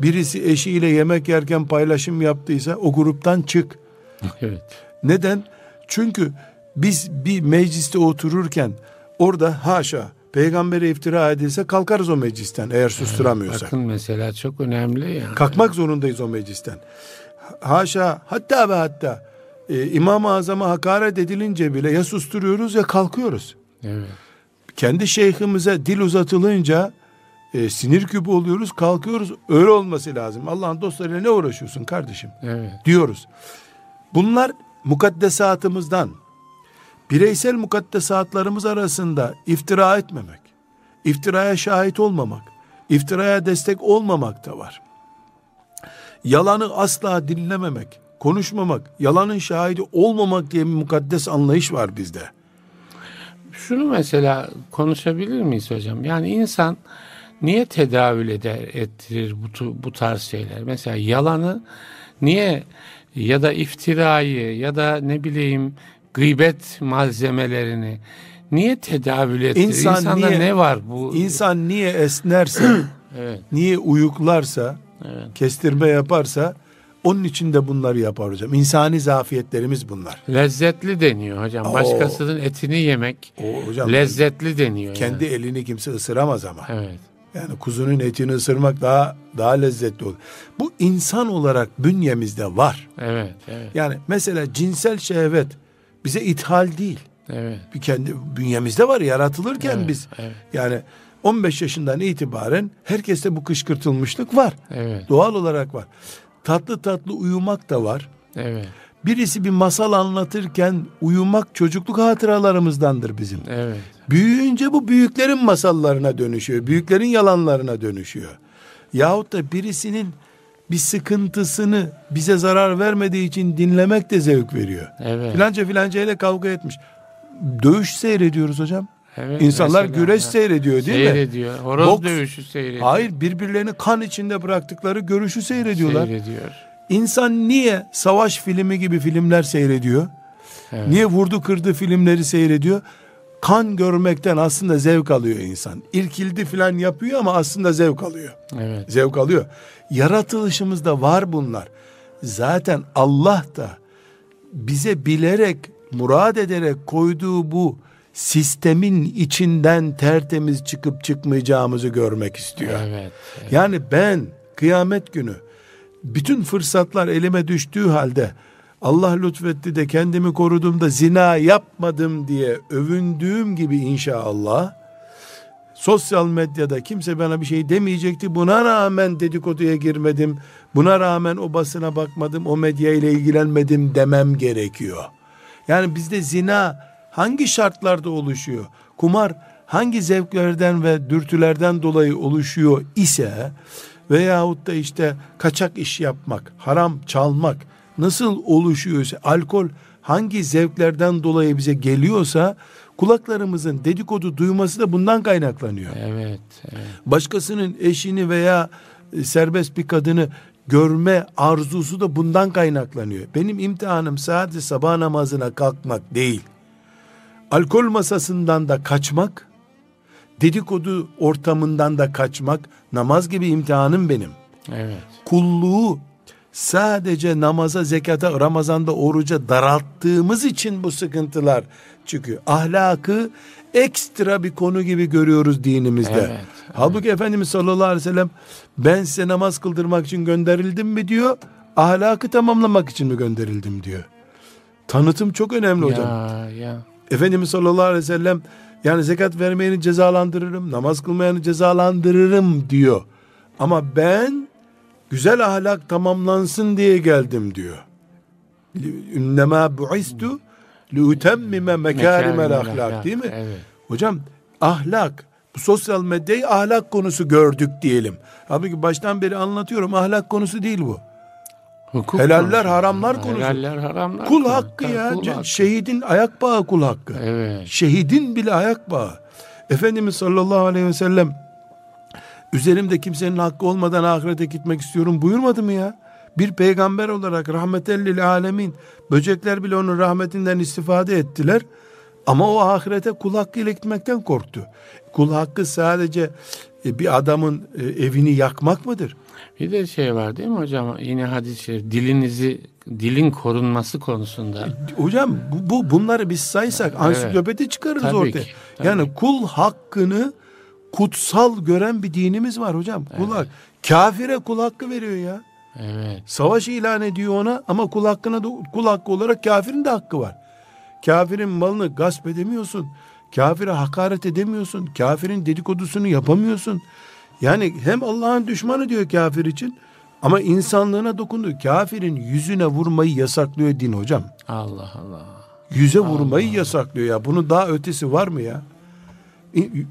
Birisi eşiyle yemek yerken paylaşım yaptıysa o gruptan çık. Evet. Neden? Çünkü biz bir mecliste otururken orada haşa peygambere iftira edilse kalkarız o meclisten eğer susturamıyorsak. Bakın mesela çok önemli yani. Kalkmak zorundayız o meclisten. Haşa hatta ve hatta e, İmam-ı Azam'a hakaret edilince bile ya susturuyoruz ya kalkıyoruz. Evet. Kendi şeyhimize dil uzatılınca e, sinir küpü oluyoruz kalkıyoruz. Öyle olması lazım. Allah'ın dostlarıyla ne uğraşıyorsun kardeşim Evet. diyoruz. Bunlar mukaddesatımızdan bireysel mukaddesatlarımız arasında iftira etmemek, iftiraya şahit olmamak, iftiraya destek olmamak da var. Yalanı asla dinlememek, konuşmamak, yalanın şahidi olmamak diye bir mukaddes anlayış var bizde. Şunu mesela konuşabilir miyiz hocam? Yani insan niye tedavül eder, ettirir bu, bu tarz şeyler? Mesela yalanı niye ya da iftirayı ya da ne bileyim gıybet malzemelerini niye tedavül ettirir? İnsan İnsanda niye- ne var bu? İnsan niye esnerse, Evet, niye uyuklarsa, evet. kestirme yaparsa onun için de bunları yapar hocam. İnsani zafiyetlerimiz bunlar. Lezzetli deniyor hocam. Oo. Başkasının etini yemek O hocam lezzetli deniyor. kendi yani. elini kimse ısıramaz ama. Evet. Yani kuzunun etini ısırmak daha daha lezzetli olur. Bu insan olarak bünyemizde var. Evet, evet, Yani mesela cinsel şehvet bize ithal değil. evet. Bir kendi bünyemizde var yaratılırken Evet, biz. evet. Yani 15 yaşından itibaren herkeste bu kışkırtılmışlık var. Evet, Doğal olarak var. Tatlı tatlı uyumak da var. evet, Birisi bir masal anlatırken uyumak çocukluk hatıralarımızdandır bizim. evet. Büyüyünce bu büyüklerin masallarına dönüşüyor. Büyüklerin yalanlarına dönüşüyor. Yahut da birisinin bir sıkıntısını bize zarar vermediği için dinlemek de zevk veriyor. Evet. Filanca filanca ile kavga etmiş. Dövüş seyrediyoruz hocam. Evet, İnsanlar mesela, güreş ha. seyrediyor değil mi? seyrediyor. Horoz Boks- dövüşü seyrediyor. Hayır birbirlerini kan içinde bıraktıkları görüşü seyrediyorlar. Seyrediyor. İnsan niye savaş filmi gibi filmler seyrediyor? Evet. Niye vurdu kırdı filmleri seyrediyor? Kan görmekten aslında zevk alıyor insan. İrkildi filan yapıyor ama aslında zevk alıyor. Evet. Zevk alıyor. Yaratılışımızda var bunlar. Zaten Allah da bize bilerek, murad ederek koyduğu bu sistemin içinden tertemiz çıkıp çıkmayacağımızı görmek istiyor. Evet. Yani ben kıyamet günü bütün fırsatlar elime düştüğü halde Allah lütfetti de kendimi korudum da zina yapmadım diye övündüğüm gibi inşallah sosyal medyada kimse bana bir şey demeyecekti. Buna rağmen dedikoduya girmedim. Buna rağmen o basına bakmadım. O medya ile ilgilenmedim demem gerekiyor. Yani bizde zina hangi şartlarda oluşuyor? Kumar hangi zevklerden ve dürtülerden dolayı oluşuyor ise veyahut da işte kaçak iş yapmak, haram çalmak nasıl oluşuyorsa, alkol hangi zevklerden dolayı bize geliyorsa kulaklarımızın dedikodu duyması da bundan kaynaklanıyor. Evet. evet. Başkasının eşini veya e, serbest bir kadını görme arzusu da bundan kaynaklanıyor. Benim imtihanım sadece sabah namazına kalkmak değil. Alkol masasından da kaçmak, dedikodu ortamından da kaçmak, namaz gibi imtihanım benim. Evet. Kulluğu sadece namaza, zekata, Ramazan'da oruca daralttığımız için bu sıkıntılar çıkıyor. Ahlakı ekstra bir konu gibi görüyoruz dinimizde. Evet, evet. Halbuki Efendimiz sallallahu aleyhi ve sellem ben size namaz kıldırmak için gönderildim mi diyor. Ahlakı tamamlamak için mi gönderildim diyor. Tanıtım çok önemli hocam. Ya, ya. Efendimiz sallallahu aleyhi ve sellem yani zekat vermeyeni cezalandırırım, namaz kılmayanı cezalandırırım diyor. Ama ben güzel ahlak tamamlansın diye geldim diyor. İnnemâ bu'istu liutemmime mekârimel ahlak değil mi? Evet. Hocam ahlak bu sosyal medyayı ahlak konusu gördük diyelim. Halbuki baştan beri anlatıyorum ahlak konusu değil bu. Hukuk Helaller, konusu. haramlar konusu. Helaller haramlar Kul konusu. hakkı ya. Kul hakkı. Şehidin ayak bağı kul hakkı. Evet. Şehidin bile ayak bağı. Efendimiz sallallahu aleyhi ve sellem üzerimde kimsenin hakkı olmadan ahirete gitmek istiyorum buyurmadı mı ya? Bir peygamber olarak rahmetellil alemin böcekler bile onun rahmetinden istifade ettiler. Ama o ahirete kul hakkıyla gitmekten korktu. Kul hakkı sadece e, bir adamın e, evini yakmak mıdır? Bir de şey var değil mi hocam? Yine hadis-i şerif dilinizi dilin korunması konusunda. Hocam bu, bu bunları biz saysak ansiklopedi çıkarırız Tabii ortaya. ki, tabii. Yani kul hakkını kutsal gören bir dinimiz var hocam. Kul hak- kafire kul hakkı veriyor ya. Evet. Savaş ilan ediyor ona ama kul hakkına da kul hakkı olarak kafirin de hakkı var. Kafirin malını gasp edemiyorsun. Kafire hakaret edemiyorsun. Kafirin dedikodusunu yapamıyorsun. Yani hem Allah'ın düşmanı diyor kafir için ama insanlığına dokundu. Kafirin yüzüne vurmayı yasaklıyor din hocam. Allah Allah. Yüze vurmayı yasaklıyor ya. Bunun daha ötesi var mı ya?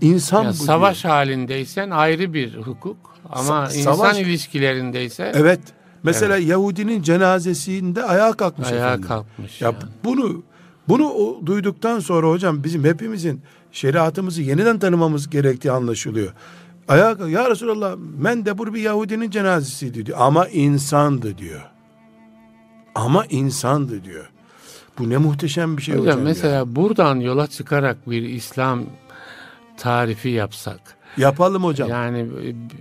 İnsan Ya bu savaş diyor. halindeysen ayrı bir hukuk ama Sa- insan savaş- ilişkilerindeyse Evet. Mesela Yahudinin cenazesinde ayağa kalkmış ayağa efendim. kalkmış. Ya ya. bunu bunu o- duyduktan sonra hocam bizim hepimizin şeriatımızı yeniden tanımamız gerektiği anlaşılıyor. Ayağa kalk- ya Resulallah men de bir Yahudinin cenazesiydi diyor. Ama insandı diyor. Ama insandı diyor. Bu ne muhteşem bir şey hocam, Hocam ya. mesela buradan yola çıkarak bir İslam tarifi yapsak. Yapalım hocam. Yani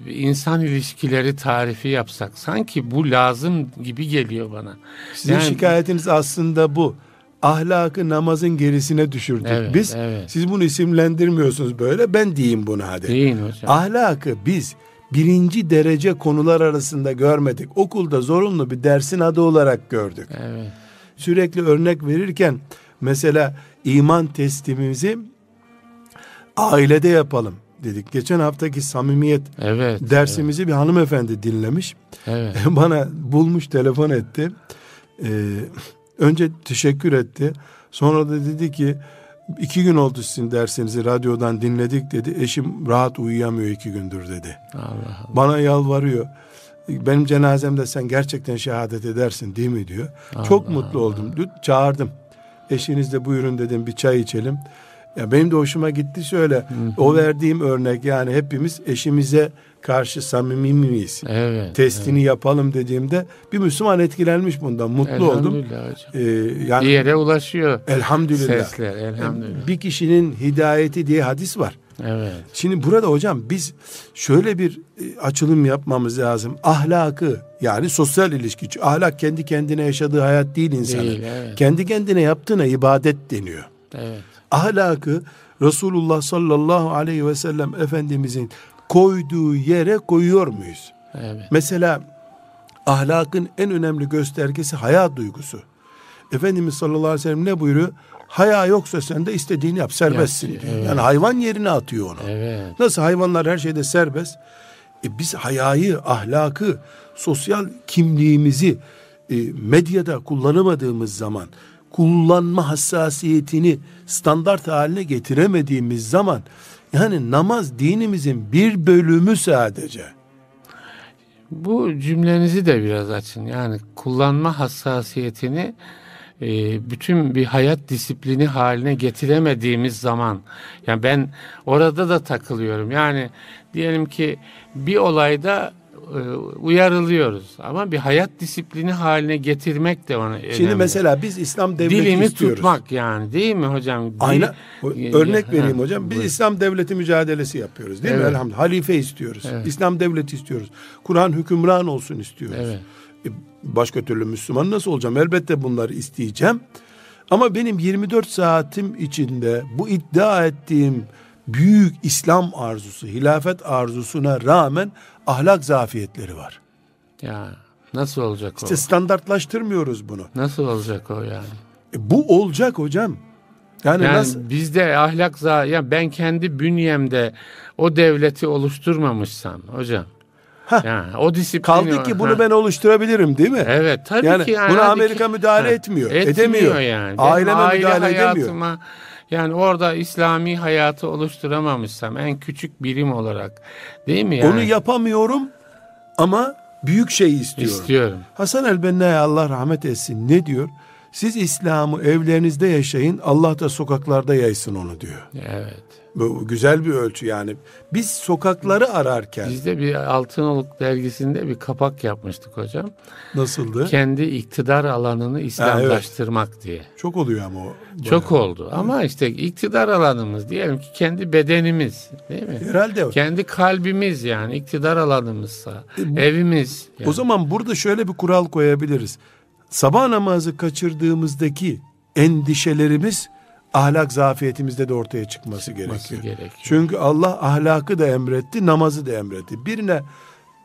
insan ilişkileri tarifi yapsak sanki bu lazım gibi geliyor bana. Sizin Yani- şikayetiniz aslında bu. Ahlakı namazın gerisine düşürdük. Evet, biz evet. siz bunu isimlendirmiyorsunuz böyle. Ben diyeyim bunu hadi. Değil hocam. Ahlakı biz birinci derece konular arasında görmedik. Okulda zorunlu bir dersin adı olarak gördük. Evet. Sürekli örnek verirken mesela iman testimizi ailede yapalım dedik. Geçen haftaki samimiyet Evet. dersimizi bir hanımefendi dinlemiş. Evet. Bana bulmuş telefon etti. Ee, önce teşekkür etti. Sonra da dedi ki iki gün oldu sizin dersinizi radyodan dinledik dedi. Eşim rahat uyuyamıyor iki gündür dedi. Allah Allah. Bana yalvarıyor. Benim cenazemde sen gerçekten şehadet edersin değil mi diyor. Çok mutlu oldum. Dü- Çağırdım. Eşiniz de buyurun dedim bir çay içelim. Ya benim de hoşuma gitti şöyle. O verdiğim örnek yani hepimiz eşimize karşı samimi miyiz? Evet. Testini yapalım dediğimde bir Müslüman etkilenmiş bundan. Mutlu oldum. Elhamdülillah hocam. Ee, yani Bir yere ulaşıyor elhamdülillah. sesler. Elhamdülillah. Bir kişinin hidayeti diye hadis var. Evet. Şimdi burada hocam biz şöyle bir e, açılım yapmamız lazım. Ahlakı yani sosyal ilişki. Ahlak kendi kendine yaşadığı hayat değil insanın. Değil, evet. Kendi kendine yaptığına ibadet deniyor. Evet. Ahlakı Resulullah sallallahu aleyhi ve sellem Efendimizin koyduğu yere koyuyor muyuz? Evet. Mesela ahlakın en önemli göstergesi haya duygusu. Efendimiz sallallahu aleyhi ve sellem ne buyuruyor? Haya yoksa sen de istediğini yap serbestsin Yap, diyor. evet. Yani hayvan yerine atıyor onu. Evet. Nasıl hayvanlar her şeyde serbest? E biz hayayı, ahlakı, sosyal kimliğimizi e, medyada kullanamadığımız zaman, kullanma hassasiyetini standart haline getiremediğimiz zaman, yani namaz dinimizin bir bölümü sadece. Bu cümlenizi de biraz açın. Yani kullanma hassasiyetini e, bütün bir hayat disiplini haline getiremediğimiz zaman yani ben orada da takılıyorum. Yani diyelim ki bir olayda uyarılıyoruz ama bir hayat disiplini haline getirmek de ona önemli. Şimdi mesela biz İslam devleti Dilimi istiyoruz. tutmak yani değil mi hocam? Aynen. Dil- Örnek vereyim hocam. Biz. İslam devleti mücadelesi yapıyoruz değil mi? Evet. Elhamdülillah. Halife istiyoruz. Evet. İslam devleti istiyoruz. Kur'an hükümran olsun istiyoruz. Evet. E, başka türlü Müslüman nasıl olacağım? Elbette bunları isteyeceğim. Ama benim 24 saatim içinde bu iddia ettiğim büyük İslam arzusu, hilafet arzusuna rağmen ahlak zafiyetleri var. Ya nasıl olacak İşte o? standartlaştırmıyoruz bunu. Nasıl olacak o yani? E, bu olacak hocam. Yani, Yani nasıl? bizde ahlak za ya ben kendi bünyemde o devleti oluşturmamışsam hocam. Hah. Yani o disiplini Kaldı ki bunu Ha. ben oluşturabilirim değil mi? Evet tabii Yani ki yani. buna Amerika ki- müdahale Ha, etmiyor, Etmiyor edemiyor. yani. Aileme aile müdahale edemiyor. Yani orada İslami hayatı oluşturamamışsam en küçük birim olarak değil mi yani? Onu yapamıyorum ama büyük şey istiyorum. istiyorum. Hasan el-Benna'ya Allah rahmet etsin ne diyor? Siz İslam'ı evlerinizde yaşayın, Allah da sokaklarda yaysın onu diyor. Evet. Bu güzel bir ölçü yani. Biz sokakları ararken Biz de bir Altınoluk dergisinde bir kapak yapmıştık hocam. nasıldı? Kendi iktidar alanını İslamlaştırmak diye. Çok oluyor ama o. Çok oldu ama işte iktidar alanımız diyelim ki kendi bedenimiz değil mi? Herhalde o. Kendi kalbimiz yani iktidar alanımızsa, evimiz. yani. O zaman burada şöyle bir kural koyabiliriz. Sabah namazı kaçırdığımızdaki endişelerimiz ahlak zafiyetimizde de ortaya çıkması, Çıkması gerekiyor. gerekiyor. Çünkü Allah ahlakı da emretti, namazı da emretti. Birine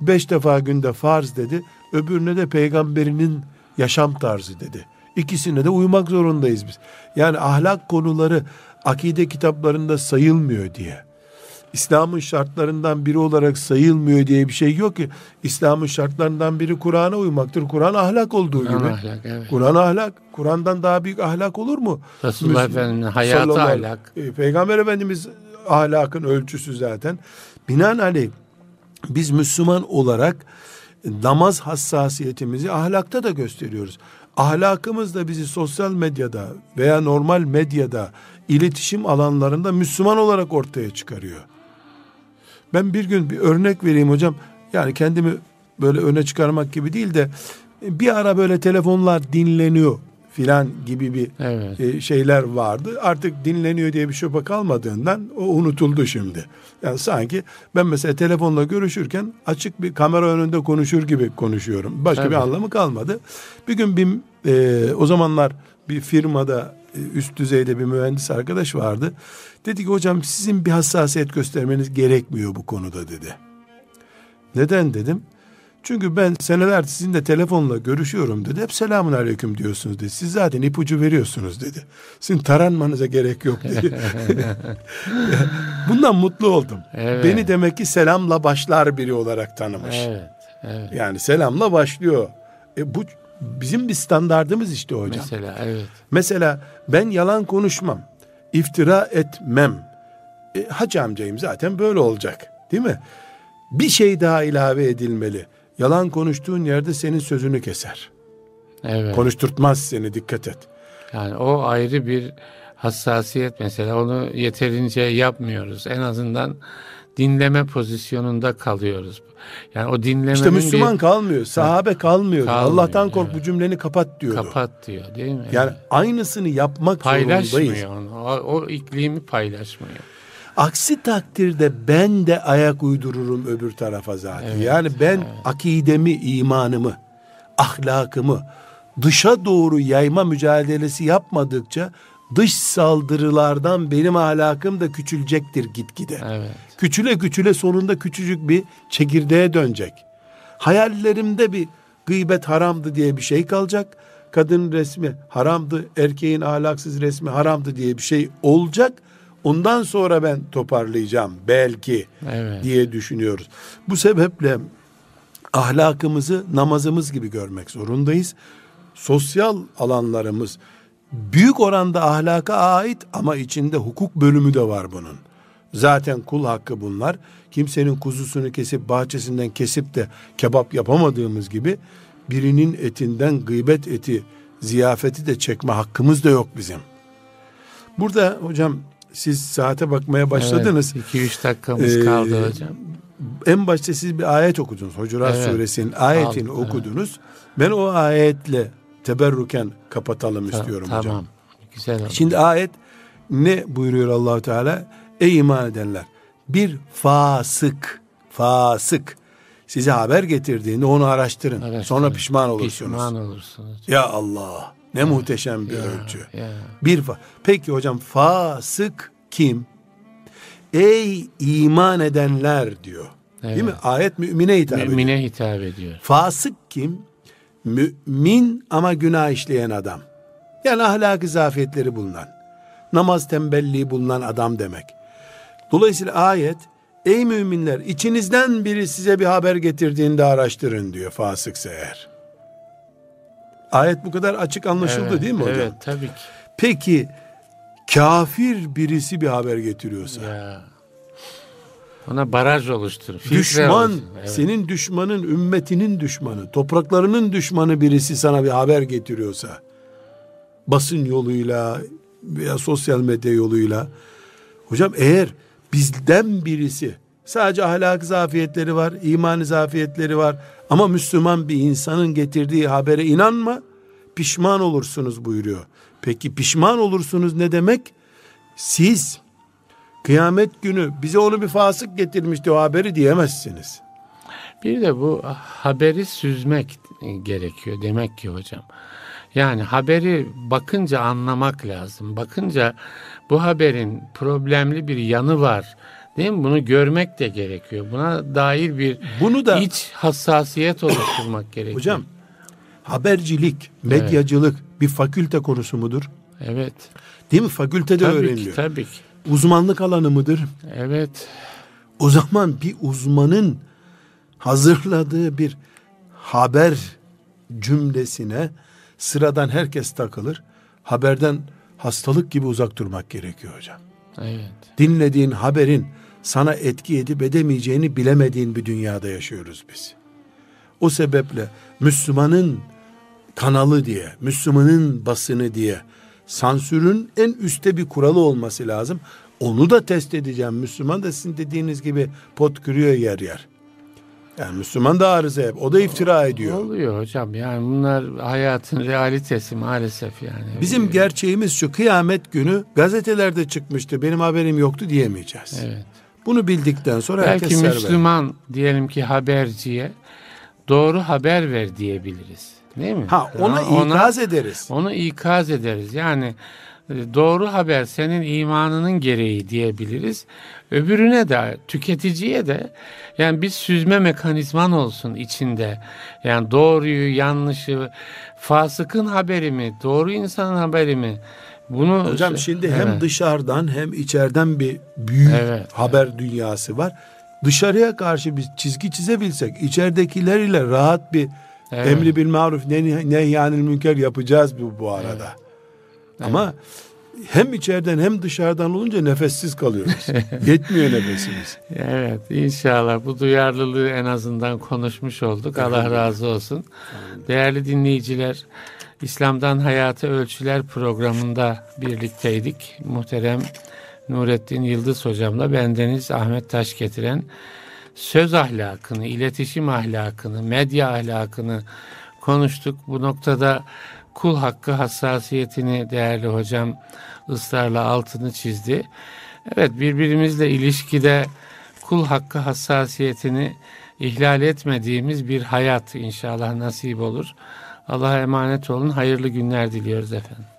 beş defa günde farz dedi, öbürüne de peygamberinin yaşam tarzı dedi. İkisine de uymak zorundayız biz. Yani ahlak konuları akide kitaplarında sayılmıyor diye. İslam'ın şartlarından biri olarak sayılmıyor diye bir şey yok ki. İslam'ın şartlarından biri Kur'an'a uymaktır. Kur'an ahlak olduğu Kur'an gibi. ahlak, evet. Kur'an ahlak. Kur'an'dan daha büyük ahlak olur mu? Resulullah Efendimiz'in hayatı ahlak. E, Peygamber Efendimiz ahlakın ölçüsü zaten. Binaenaleyh biz Müslüman olarak namaz hassasiyetimizi ahlakta da gösteriyoruz. Ahlakımız da bizi sosyal medyada veya normal medyada iletişim alanlarında Müslüman olarak ortaya çıkarıyor. Ben bir gün bir örnek vereyim hocam. Yani kendimi böyle öne çıkarmak gibi değil de bir ara böyle telefonlar dinleniyor filan gibi bir Evet. e, şeyler vardı. Artık dinleniyor diye bir şüphe kalmadığından o unutuldu şimdi. Yani sanki ben mesela telefonla görüşürken açık bir kamera önünde konuşur gibi konuşuyorum. Başka Tabii. bir anlamı kalmadı. Bir gün bir e, o zamanlar bir firmada üst düzeyde bir mühendis arkadaş vardı. Dedi ki hocam sizin bir hassasiyet göstermeniz gerekmiyor bu konuda dedi. Neden dedim? Çünkü ben seneler sizinle telefonla görüşüyorum dedi. Hep selamun aleyküm diyorsunuz dedi. Siz zaten ipucu veriyorsunuz dedi. Sizin taranmanıza gerek yok dedi. Bundan mutlu oldum. Evet. Beni demek ki selamla başlar biri olarak tanımış. Evet. Evet. Yani selamla başlıyor. E bu bizim bir standardımız işte hocam. Mesela evet. Mesela ben yalan konuşmam. iftira etmem. E, hacı amcayım zaten böyle olacak. Değil mi? Bir şey daha ilave edilmeli. Yalan konuştuğun yerde senin sözünü keser. Evet. Konuşturtmaz seni dikkat et. Yani o ayrı bir hassasiyet mesela onu yeterince yapmıyoruz. En azından dinleme pozisyonunda kalıyoruz. Yani o dinlemenin İşte Müslüman bir kalmıyor. Sahabe kalmıyor. Kalmıyor, Allah'tan kork evet. bu cümleni kapat diyordu. kapat diyor değil mi? Yani aynısını yapmak zorundayız. paylaşmıyor onu. O, o iklimi paylaşmıyor. Aksi takdirde ben de ayak uydururum öbür tarafa zaten. Evet, yani ben akidemi, imanımı, ahlakımı dışa doğru yayma mücadelesi yapmadıkça dış saldırılardan benim ahlakım da küçülecektir gitgide. Evet. Küçüle küçüle sonunda küçücük bir çekirdeğe dönecek. Hayallerimde bir gıybet haramdı diye bir şey kalacak. Kadın resmi haramdı, erkeğin ahlaksız resmi haramdı diye bir şey olacak. Ondan sonra ben toparlayacağım belki Evet. diye düşünüyoruz. Bu sebeple ahlakımızı namazımız gibi görmek zorundayız. Sosyal alanlarımız büyük oranda ahlaka ait ama içinde hukuk bölümü de var bunun. Zaten kul hakkı bunlar. Kimsenin kuzusunu kesip bahçesinden kesip de kebap yapamadığımız gibi birinin etinden gıybet eti, ziyafeti de çekme hakkımız da yok bizim. Burada hocam siz saate bakmaya başladınız. 2-3 evet, dakikamız ee, kaldı hocam. En başta siz bir ayet okudunuz. Hucurat evet. suresinin ayetini Al, okudunuz. Evet. Ben o ayetle teberruken kapatalım Ta, istiyorum tamam. hocam. Güzel oldu. Şimdi ayet ne buyuruyor Allahu Teala? Ey iman edenler bir fasık fasık size haber getirdiğinde onu araştırın. araştırın. Sonra pişman olursunuz. Pişman olursunuz. Ya Allah ne ya, muhteşem bir ya, ölçü. Ya. Bir fa Peki hocam fasık kim? Ey iman edenler diyor. Evet. Değil mi? Ayet mümine hitap ediyor. Mümine hitap ediyor. Fasık kim? Mümin ama günah işleyen adam. Yani ahlaki zafiyetleri bulunan. Namaz tembelliği bulunan adam demek. Dolayısıyla ayet ey müminler içinizden biri size bir haber getirdiğinde araştırın diyor fasıksa eğer. Ayet bu kadar açık anlaşıldı evet, değil mi hocam? Evet tabii ki. Peki kafir birisi bir haber getiriyorsa. Ya. Ona baraj oluşturur. Düşman, evet. senin düşmanın, ümmetinin düşmanı, topraklarının düşmanı birisi sana bir haber getiriyorsa, basın yoluyla veya sosyal medya yoluyla, hocam eğer bizden birisi, sadece ahlak zafiyetleri var, iman zafiyetleri var, ama Müslüman bir insanın getirdiği habere inanma, pişman olursunuz buyuruyor. Peki pişman olursunuz ne demek? Siz kıyamet günü bize onu bir fasık getirmişti o haberi diyemezsiniz. Bir de bu haberi süzmek gerekiyor demek ki hocam. Yani haberi bakınca anlamak lazım. Bakınca bu haberin problemli bir yanı var. Değil mi? Bunu görmek de gerekiyor. Buna dair bir bunu da iç hassasiyet oluşturmak gerekiyor. Hocam habercilik, medyacılık evet. bir fakülte konusu mudur? Evet. Değil mi? Fakültede tabii öğreniliyor. Ki, tabii ki. Uzmanlık alanı mıdır? Evet. O zaman bir uzmanın hazırladığı bir haber cümlesine sıradan herkes takılır. Haberden hastalık gibi uzak durmak gerekiyor hocam. Evet. Dinlediğin haberin sana etki edip edemeyeceğini bilemediğin bir dünyada yaşıyoruz biz. O sebeple Müslümanın kanalı diye, Müslümanın basını diye sansürün en üstte bir kuralı olması lazım. Onu da test edeceğim. Müslüman da sizin dediğiniz gibi pot kırıyor yer yer. Yani Müslüman da arıza hep. O da iftira ediyor. Oluyor hocam. Yani bunlar hayatın realitesi maalesef yani. Bizim gerçeğimiz şu. Kıyamet günü gazetelerde çıkmıştı. Benim haberim yoktu diyemeyeceğiz. Evet. Bunu bildikten sonra Belki herkes Müslüman serbest. diyelim ki haberciye doğru haber ver diyebiliriz. Değil mi? Ha ona ha, ikaz ederiz. Onu ikaz ederiz. Yani e, doğru haber senin imanının gereği diyebiliriz. Öbürüne de tüketiciye de yani bir süzme mekanizman olsun içinde. Yani doğruyu, yanlışı, fasıkın haberi mi, doğru insanın haberi mi? Bunu Hocam şimdi evet. hem dışarıdan hem içeriden bir büyük evet, haber evet. dünyası var. Dışarıya karşı bir çizgi çizebilsek içeridekiler ile rahat bir evet. emri bil maruf ne nehyanil münker yapacağız bu bu arada. Evet. Ama evet hem içeriden hem dışarıdan olunca nefessiz kalıyoruz. Yetmiyor nefesimiz. Evet inşallah bu duyarlılığı en azından konuşmuş olduk. Allah razı olsun. Değerli dinleyiciler İslam'dan Hayata Ölçüler programında birlikteydik. Muhterem Nurettin Yıldız hocamla bendeniz Ahmet Taş getiren söz ahlakını, iletişim ahlakını, medya ahlakını konuştuk. Bu noktada kul hakkı hassasiyetini değerli hocam ısrarla altını çizdi. Evet birbirimizle ilişkide kul hakkı hassasiyetini ihlal etmediğimiz bir hayat inşallah nasip olur. Allah'a emanet olun. Hayırlı günler diliyoruz efendim.